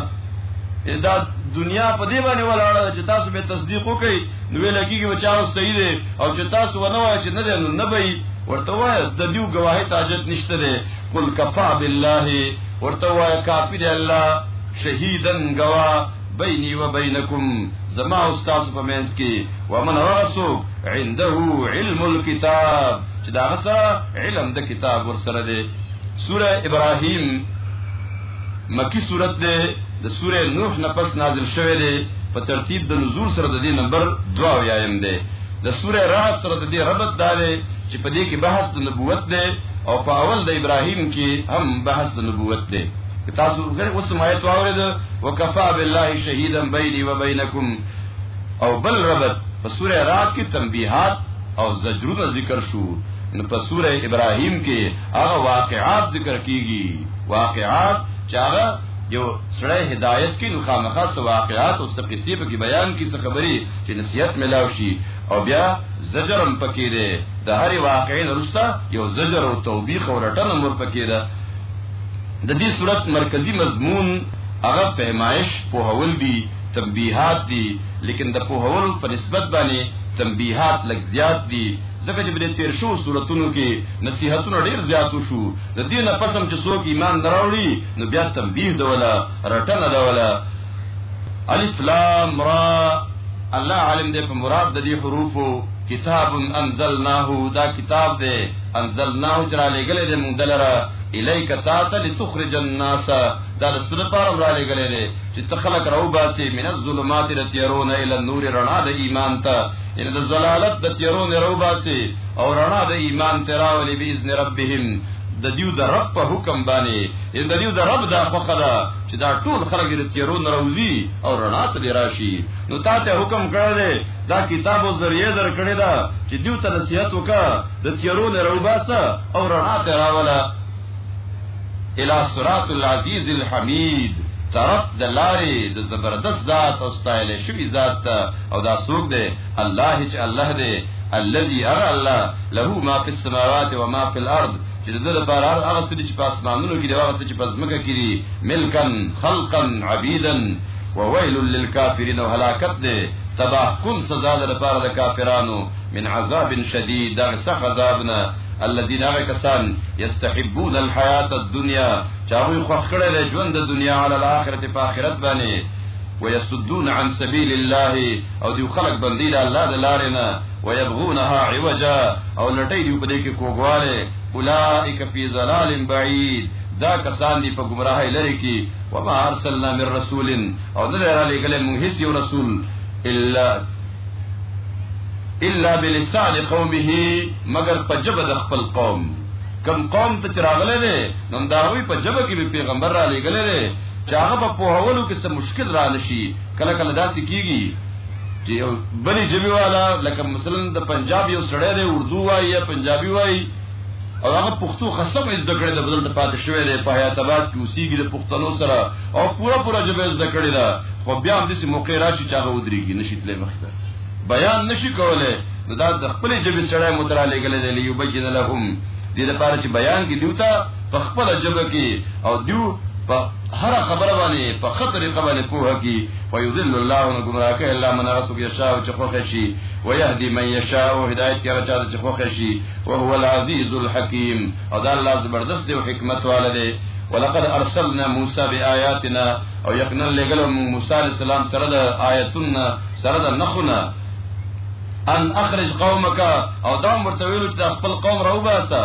دا دنیا په دې باندې ولاړه چې تاسو به تصدیق وکړئ نو ویل کېږي چې چارو صحیح دی او چې تاسو ونه وایئ چې نه دی نو نه به ورته وایي د دیو گواهی تاجت نشته دی قل کفا بالله ورته وایي کافی دی الله شهیدن گواه بیني و بینکم زما او تاسو په منځ کې ومن رسو عنده علم الكتاب چې دا غسه علم د کتاب ورسره دی سوره ابراهيم مکی سورت ده د سوره نوح نه پس نازل شوه ده په ترتیب د نزول سره د دې نمبر 2 او یایم ده د سوره رعد سره د دې ربط ده چې په دې کې بحث د نبوت ده او په اول د ابراهیم کې هم بحث د نبوت ده تاسو غیر اوس مایت واورید وکفا بالله شهیدا بیني وبینکم او بل ربط په سوره رات کې تنبیحات او زجرونه ذکر شو نو په سوره ابراهیم کې هغه واقعات ذکر کیږي واقعات چې هغه یو سره هدایت کې نو خامخا سو واقعات او څه قصې په بیان کې څه خبري چې نصیحت ملاو شي او بیا زجرم پکې ده د هر واقعې وروسته یو زجر او توبیخ او رټنه مر پکې ده د دې صورت مرکزي مضمون هغه پیمایش پوهول دي تنبیهات دي لیکن د پوهول په نسبت باندې تنبیهات لږ زیات دي ځکه چې بلې تیر شو صورتونو کې نصیحتونه ډیر زیات شو د دې نه پسم چې څوک ایمان دراوړي نو بیا تنبیه دوله رټنه دوله الف لام را الله عالم دې په مراد د دې حروفو کتاب انزلناه دا کتاب دې انزلناه چې را لګلې دې مونږ دلره الیک تا ته لتخرج الناس دا د څه لپاره هم رالیږلی دی چې ته خلک راوباسې من الظلمات د تیارو نه الی النور رڼا د ایمان ته یعنې د ضلالت د تیارو نه راوباسې او رڼا د ایمان ته راولې باذن ربهم د دیو د رب په حکم باندې ان د دیو د رب دا خوخه ده چې دا ټول خلک د تیرو نروزی او رڼا ته راشي نو تا ته حکم کړل دا کتاب او ذریعہ درکړی دا چې دیو ته نصیحت وکړه د تیرو نروباسه او رڼا ته راولا الى صراط العزيز الحميد طرف د لارې د زبردست ذات او ستایل شوی ذات ته او دا څوک دی الله چې الله دی الذي ارى الله له ما في السماوات وما في الارض چې د لپاره هغه څه چې په اسمانونو کې دی هغه څه چې په ځمکه کې دی ملکن خلقا عبيدا وويل للكافرين وهلاكت دی تباه کن سزا د لپاره د کافرانو من عذاب شدید دا سخت عذاب نه الذين هغه کسان يستحبون الحیات الدنيا چاوي خوښ کړي له ژوند د دنیا علی الاخرت په آخرت باندې ويسدون عن سبيل الله او دی خلق بندي له الله د لارې نه ويبغونها عوجا او لټي دی په دې کې کوګواله اولئک فی ضلال بعید دا کسان دی په گمراهی لري کې وما ارسلنا من رسول او نه لري لګل موږ هیڅ یو رسول الا الا بلسان قومه مگر په جبه د خپل قوم کم قوم ته چراغله دي نو دا وی په جبه کې به پیغمبر را لګل دي چې هغه په پوهولو کې څه مشکل را نشي کله کله دا سکیږي چې بلی جبه والا لکه مثلا د پنجاب یو سړی دی اردو وایي یا پنجابي وایي او هغه پښتو خصم از د کړې د بدل ته پاتې شوې ده په حیات آباد کې اوسېږي د پښتنو سره او پورا پورا جبه از د کړې ده خو بیا هم داسې موقع راشي چې هغه ودرېږي نشي تلې مخته بیان نشي کولای نو دا د خپل جبه سره متراله غلې دی لیبین لهم دې لپاره چې بیان کې دیوتا په خپل جبه کې او دیو په هر خبره باندې په خطر طریقه باندې پوهه کی ويذل الله ان گمراه کوي الله من رسول یشاء چې خوښ شي ويهدي من یشاء هدایت کوي چې خوښ شي وهو العزیز الحکیم او دا الله زبردست دی او حکمت والا دی ولقد ارسلنا موسی بآیاتنا او یقینا لګلو موسی علیہ السلام سره د آیاتنا سره د نخنا ان اخرج قومك او دا مرته ویلو چې خپل قوم راوباسه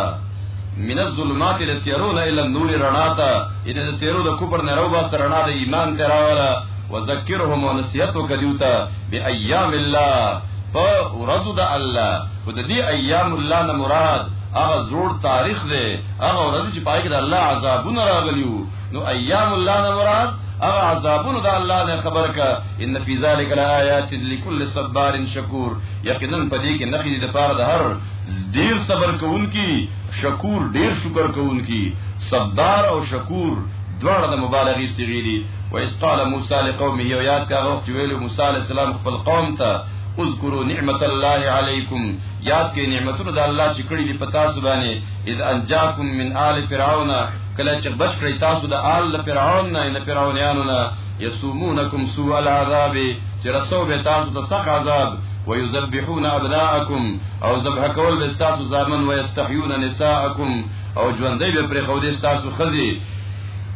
من الظلمات الى تيرون الى النور رناتا ان د تیرو د کوپر نه راو باس رنا د ایمان ته راولا وذکرهم ونسیتو کدیوتا بایام الله په ورځو د الله خو د دې ایام الله نه مراد هغه زوړ تاریخ دی هغه ورځ چې پای کې د الله عذابونه راغلي وو نو ایام الله نه مراد هغه عذابونه د الله نه خبر کا ان فی ذلک لآیات لكل صبار شکور یقینا په دې کې نخې د پاره د هر ډیر صبر کوونکی شکور ډیر شکر کوونکی صبر او شکور دواړه د مبالغې صيغې دي و اسقال موسی لقومه یو یاد کا وخت ویلو موسی علی السلام خپل قوم ته اذکروا نعمت الله علیکم یاد کې نعمتونه د الله چې کړی دی په تاسو باندې اذ انجاکم من آل فرعون کله چې بچ کړی تاسو د آل فرعون نه نه فرعونانو نه یسومونکم سوء العذاب چې رسو به تاسو ته سخت عذاب ويذبحون ابناءكم او ذبح کول به تاسو زامن ويستحيون نساءكم او ژوندې به پر خو دې تاسو خزي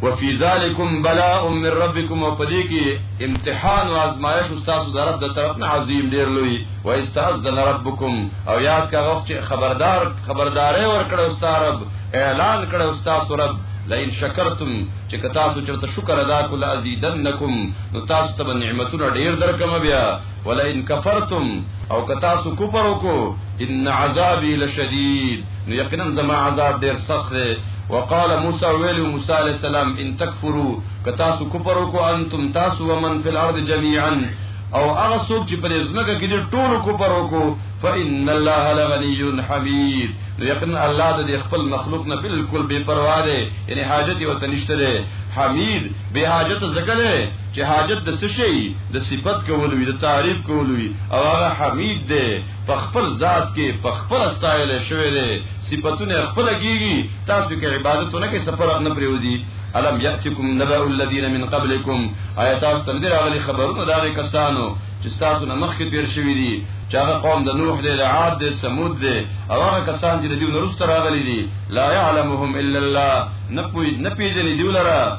وفی ذلکم بلاء من ربکم او په دې کې امتحان او آزمایش استاسو د رب د طرف نه عظیم ډیر لوی و استاذن ربکم او یاد کا وخت چې خبردار خبردارې ور کړه استاد رب اعلان کړه استاسو رب لئن شکرتم چې کتا سو چرته شکر ادا کول ازیدنکم نو تاسو ته نعمتونه ډیر درکم بیا ولئن کفرتم او که تاسو کفر وکړو ان عذابی لشدید نو یقینا زما عذاب ډیر سخت دی وقال موسی ویل موسی علیہ السلام ان تکفروا که تاسو کفر وکړو انتم تاسو ومن فی الارض جميعا او هغه څوک چې پر ځمکه کې دې ټول کفر وکړو فإن الله لغني حمید یقینا الله د خپل مخلوق نه بالکل بے پروا دی یعنی حاجت او تنشته دی حمید بے حاجت زکه چې حاجت د څه شي د صفت کولو وي، د تعریف کولو وي او هغه حمید دی، په خپل ذات کې په خپله ستایلی شوی دی، صفتونه یې خپله کېږي، تاسو که عبادت ونه کړئ، څه فرق نه پرېوځي. الم یأتکم نبأ الذین من قبلکم، ایا تاسو ته نه دي راغلي خبرونه د هغې کسانو چې ستاسو نه مخکې تېر شوي دي، چې هغه قوم د نوح دی، د عاد دی، ثمود دی او هغه کسان چې له دوی نه وروسته راغلي دي، لا یعلمهم الا الله، نه پېژني دوی لره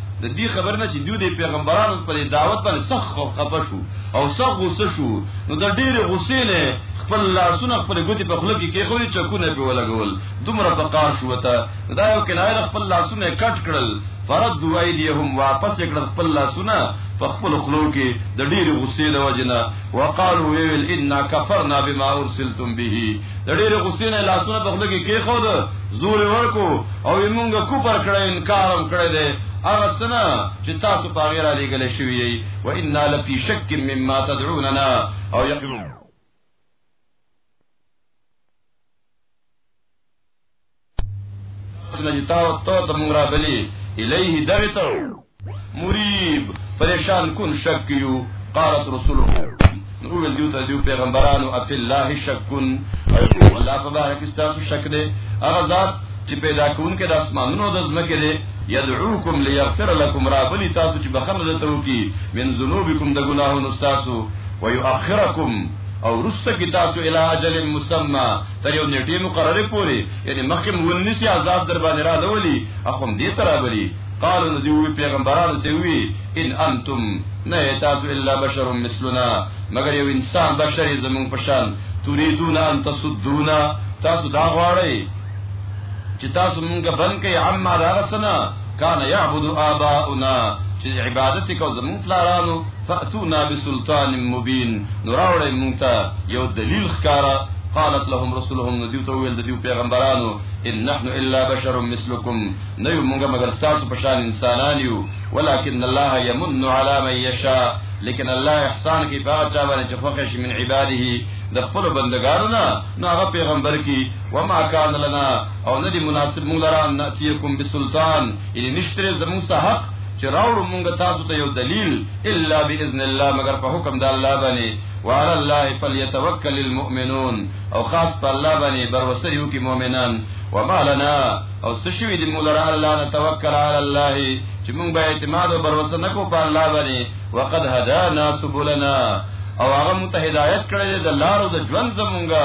د دې خبر نه چې دوی د پیغمبرانو په دعوت باندې سخت خپه شو او سخت غوسه شو نو د ډېر غوسې نه خپل لاسونه خپل ګوتې په خپل کې کې خو چکونه په ولګول دومره په قار شو ته دا یو کنایه خپل لاسونه کټ کړل فرد دوی دی هم واپس کړل خپل لاسونه په خپل خلو کې د ډېر غوسې د وجنه وقالو ویل ان کفرنا بما ارسلتم به د ډېر غوسې نه لاسونه په خپل کې کې خو زور ورکو او موږ کوپر کړه انکار هم کړی دی هغه سنا چې تاسو په غیر علی ګل شوی یی و ان لفی شک مما تدعوننا او یقین سنا چې تاسو ته موږ را بلی الیه دغه مریب پریشان کن شک یو قالت رسول الله نو ویل دیو ته دیو پیغمبرانو اف الله شک کن الله تبارک استاسو شک دے هغه ذات چې پیدا کون کې د اسمانونو د زمکه دے یدعوکم لیغفر لكم رابلی تاسو چې بخنه دته وکي من ذنوبکم د ګناهونو تاسو ويؤخرکم او رسته کی تاسو الی اجل مسمى تر یو نیټه مقرره پوری یعنی مخکې مونږ نسی عذاب در باندې را لولي اخم دې ترابلی قالو نو دی وی پیغمبرانو ته وی ان انتم نه تاسو الا بشر مثلنا مگر یو انسان بشر زمون پشان تريدون ان تصدونا تاسو دا غواړی چې تاسو مونږه بن کې عما راغسنا کان يعبد آباؤنا چې عبادت کو زمون پلارانو فاتونا بسلطان مبين نو راوړی مونږ ته یو دلیل ښکارا قالت لهم رسلهم نذيو تو ویل د دیو پیغمبرانو ان نحن الا بشر مثلكم نه یو مونږه مگر ستاسو په شان انسانان یو ولکن الله یمن علی من یشاء لیکن الله احسان کی په چا باندې چې خوښ شي من عباده د خپل بندگانو نه نو هغه پیغمبر کی و ما کان لنا او ندی مناسب مونږ لرا ناتیکم بسلطان یعنی نشتره زموږ سره حق چې راوړو مونږ تاسو ته یو دلیل الا باذن الله مگر په حکم د الله باندې وعلى الله فليتوكل المؤمنون او خاص په الله باندې بر وسریو کې مؤمنان وما لنا او سشوی دی مولر الله نتوکل علی الله چې موږ به اعتماد او باور نکو په الله باندې وقد هدانا سبلنا او هغه موږ ته هدایت کړی دی د لارو د ژوند زمونږه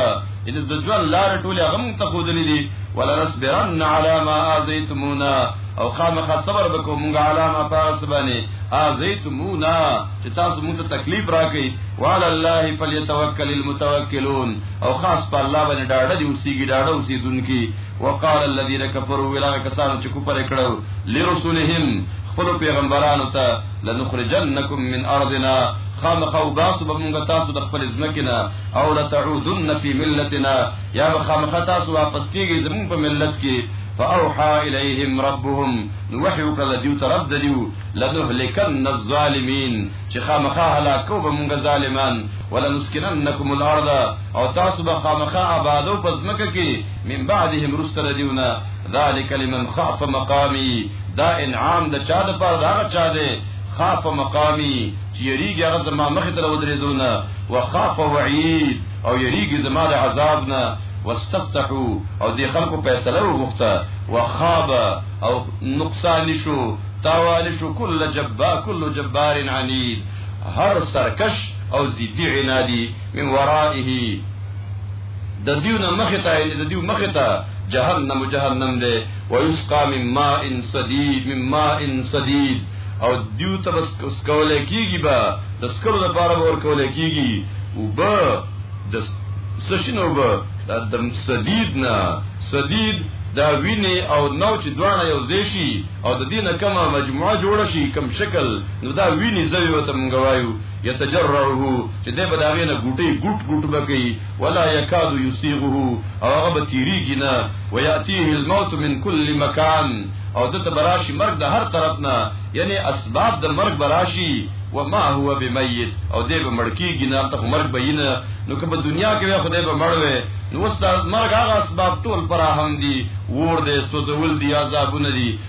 ان د ژوند لار ټول هغه موږ ته خودلې دي ولا نصبرن علی ما اذیتمونا او خامخا صبر وکړو موږ علی ما پاس باندې اذیتمونا چې تاسو موږ ته تکلیف راکړي وعلى الله فلیتوکل المتوکلون او خاص په الله باندې ډاډه دي اوسېږي ډاډه اوسېدونکي وقال الذين كفروا ویل هغه کسان چې کفر یې کړو لرسولهم خپلو پیغمبرانو ته لنخرجنکم من ارضنا خامخا وباسو به مونږ تاسو د خپل ځمکې نه او لتعودن فی ملتنا یا به خامخا تاسو واپس کیږئ زمونږ په ملت کې فاوحى اليهم ربهم نوحي وکړه دیو طرف د دیو لنهلكن الظالمین چې خامخا هلاکو به مونږ ظالمان ولنسکننکم الارض او تاسو به خامخا آبادو پس مکه کې من بعدهم رسل دیونا ذالک لمن خاف مقامی دا انعام د چا د پاره دا چا دی خاف مقامی چې یریږي هغه زما مخ ته ودرېدونه وخاف وعید او یریږي زما د عذاب نه واستفتحوا او دې خلکو فیصله وغوښته وخاب او نقصان شو تاوان شو کل جبا کل جبار عنید هر سرکش او زیدی عنادی من ورائه د دیو نه مخه ته یعنی د دیو مخه ته جهنم جهنم ده و یسقا من ماء صدید من ماء صدید او دیو ته بس کول کیږي با د سکرو لپاره ور کول کیږي او با د سشنو با د صدید نه صدید دا وینه او نو چې دوانه یو زیشي او د دینه کمه مجموعه جوړ شي کم شکل نو دا ویني زوی وته مونږ وایو یتجرعه چې دی به د هغې نه ګوټۍ ګوټ ګوټ به کوي، ولا یکاد یسیغه او هغه به تېرېږي نه، ویأتیه الموت من کل مکان او ده ته به راشي مرګ د هر طرف نه، یعنې اسباب د مرګ به راشي، وما هو بمیت او دی به مړ کېږي نه، هلته خو مرګ به وي نه، نو که په دنیا کې وی خو دی به مړ وی، نو اوس د مرګ هغه اسباب ټول فراهم دي، اور دی، سوځول دي، عذابونه دي.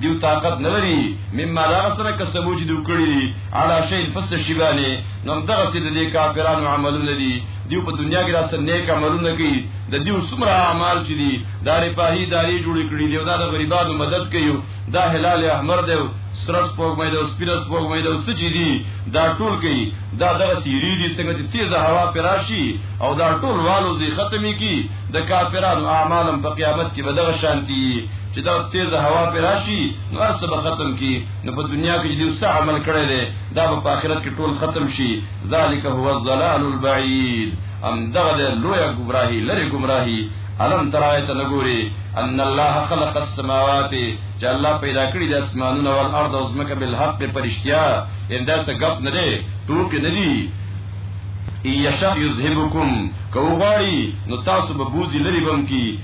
دیو طاقت نه لري مما دا سره کسبو چې دوی کړی دي علا شی الفس شیبانه نو دغه سي د کافرانو عملونه دي دیو په دنیا کې راس نیک عملونه کوي د دیو څومره اعمال چې دي دارې پاهي دارې جوړ کړی دی دا د غریبانو مدد کوي دا هلال احمر دی سرس پوګ مې دی سپیرس پوګ مې دی څه چې دي دا ټول کوي دا دغه سیری دي څنګه چې تیز هوا پراشي او دا ټول والو زی ختمي کی د کافرانو اعمالم په قیامت کې بدغه شانتي چې دا تیز هوا پر راشي نو هر څه به ختم کی نو په دنیا کې دې څه عمل کړی دی دا په آخرت کې ټول ختم شي ذالک هو الضلال البعید ام دغه د لوی گمراهی لری گمراهی الم ترایت نګوري ان الله خلق السماوات چې الله پیدا کړی د اسمانونو او الارض او زمکه بالحق پرشتیا انده څه غپ نه دی ټوک نه دی یشا یذهبکم کو غاری نو تاسو به بوزي لري بم کی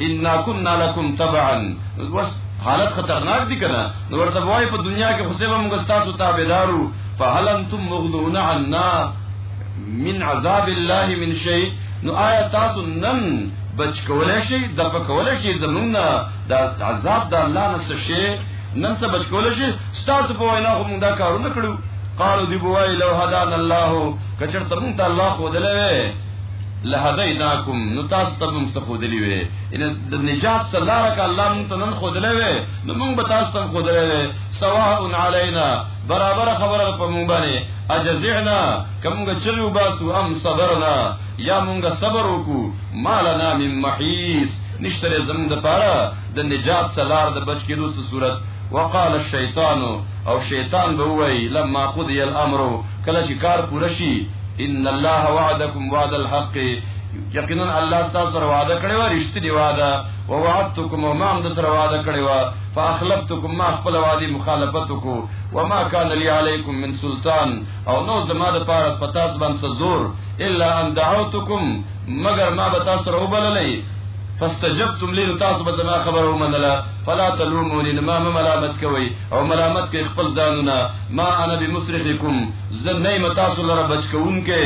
انا کنا لکم تبعا وس حالت خطرناک دي کنه نو ورته وای په دنیا کې خو سبا موږ تاسو تابعدارو فهل انتم مغنون عنا من عذاب الله من شيء نو آیا تاسو نن بچ کولای شي د پکولای شي زمونږه د عذاب د الله نه څه شي نن څه بچ کولای شي تاسو په وینا خو موږ دا کارونه کړو قالو دی بوای لو هدان الله کچر تمون ته الله خو دلوي لهديناکم نو تاسو ته موږ څه خودلې وې ان د نجات سلاره ک الله موږ ته نن خودلې وې نو موږ به تاسو ته خودلې وې سواء علينا برابر خبره په موږ باندې اجزعنا کومګه چلو باسو ام صبرنا یا موږ صبر وکړو مالنا من محیس نشتره زموږ د پاره د نجات سلار د بچ کېدو صورت وقال الشیطان او شیطان به وای لما قضی الامر کله چې کار پوره شي ان الله وعدکم وعد الحق یقینا الله ستاسو سره وعده کړې و رښتینی وعده او وعدتکم وما هم سره وعده کړې و فاخلفتکم ما خپل وعده مخالفت کو وما كان لي عليكم من سلطان او نو زما د پاره پتاس باندې زور الا ان دعوتکم مگر ما به تاسو سره وبللې فاستجبتم لي تاسو به زما خبره ومنله فلا تلوموني ما ملامت کوي او ملامت کې خپل ځانونه ما انا بمصرخکم زه نه یم تاسو لره بچ کوونکې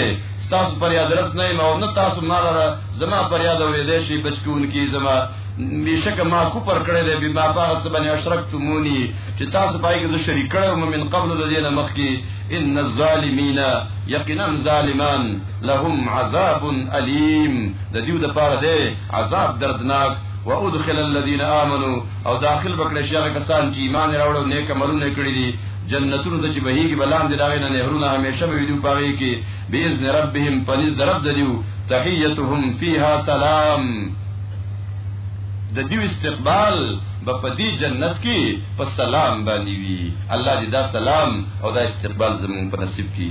تاسو پر یاد رس نه یم او نه تاسو ما لره زما پر یاد اورېدې شي بچ کوونکې زما بشک ما کو پر کړه دې بما فاس بني اشرکتمونی چې تاسو پای کې زه شریک کړو من قبل الذين مخکی ان الظالمین یقینا ظالمان لهم عذاب الیم د دې د پاره دې عذاب دردناک وادخل الذين امنوا او داخل بکړی شي هغه کسان چې ایمان راوړل او نیک عملونه کړی دي جنتونو ته چې بهیږي بلان دي داغه نه نهرونه همیشه به ویدو پاږي کې باذن ربهم پنځ درب دیو تحیتهم فیها سلام د دې استقبال به په دې جنت کې په سلام باندې وي الله دې دا سلام او دا استقبال زموږ په نصیب کړي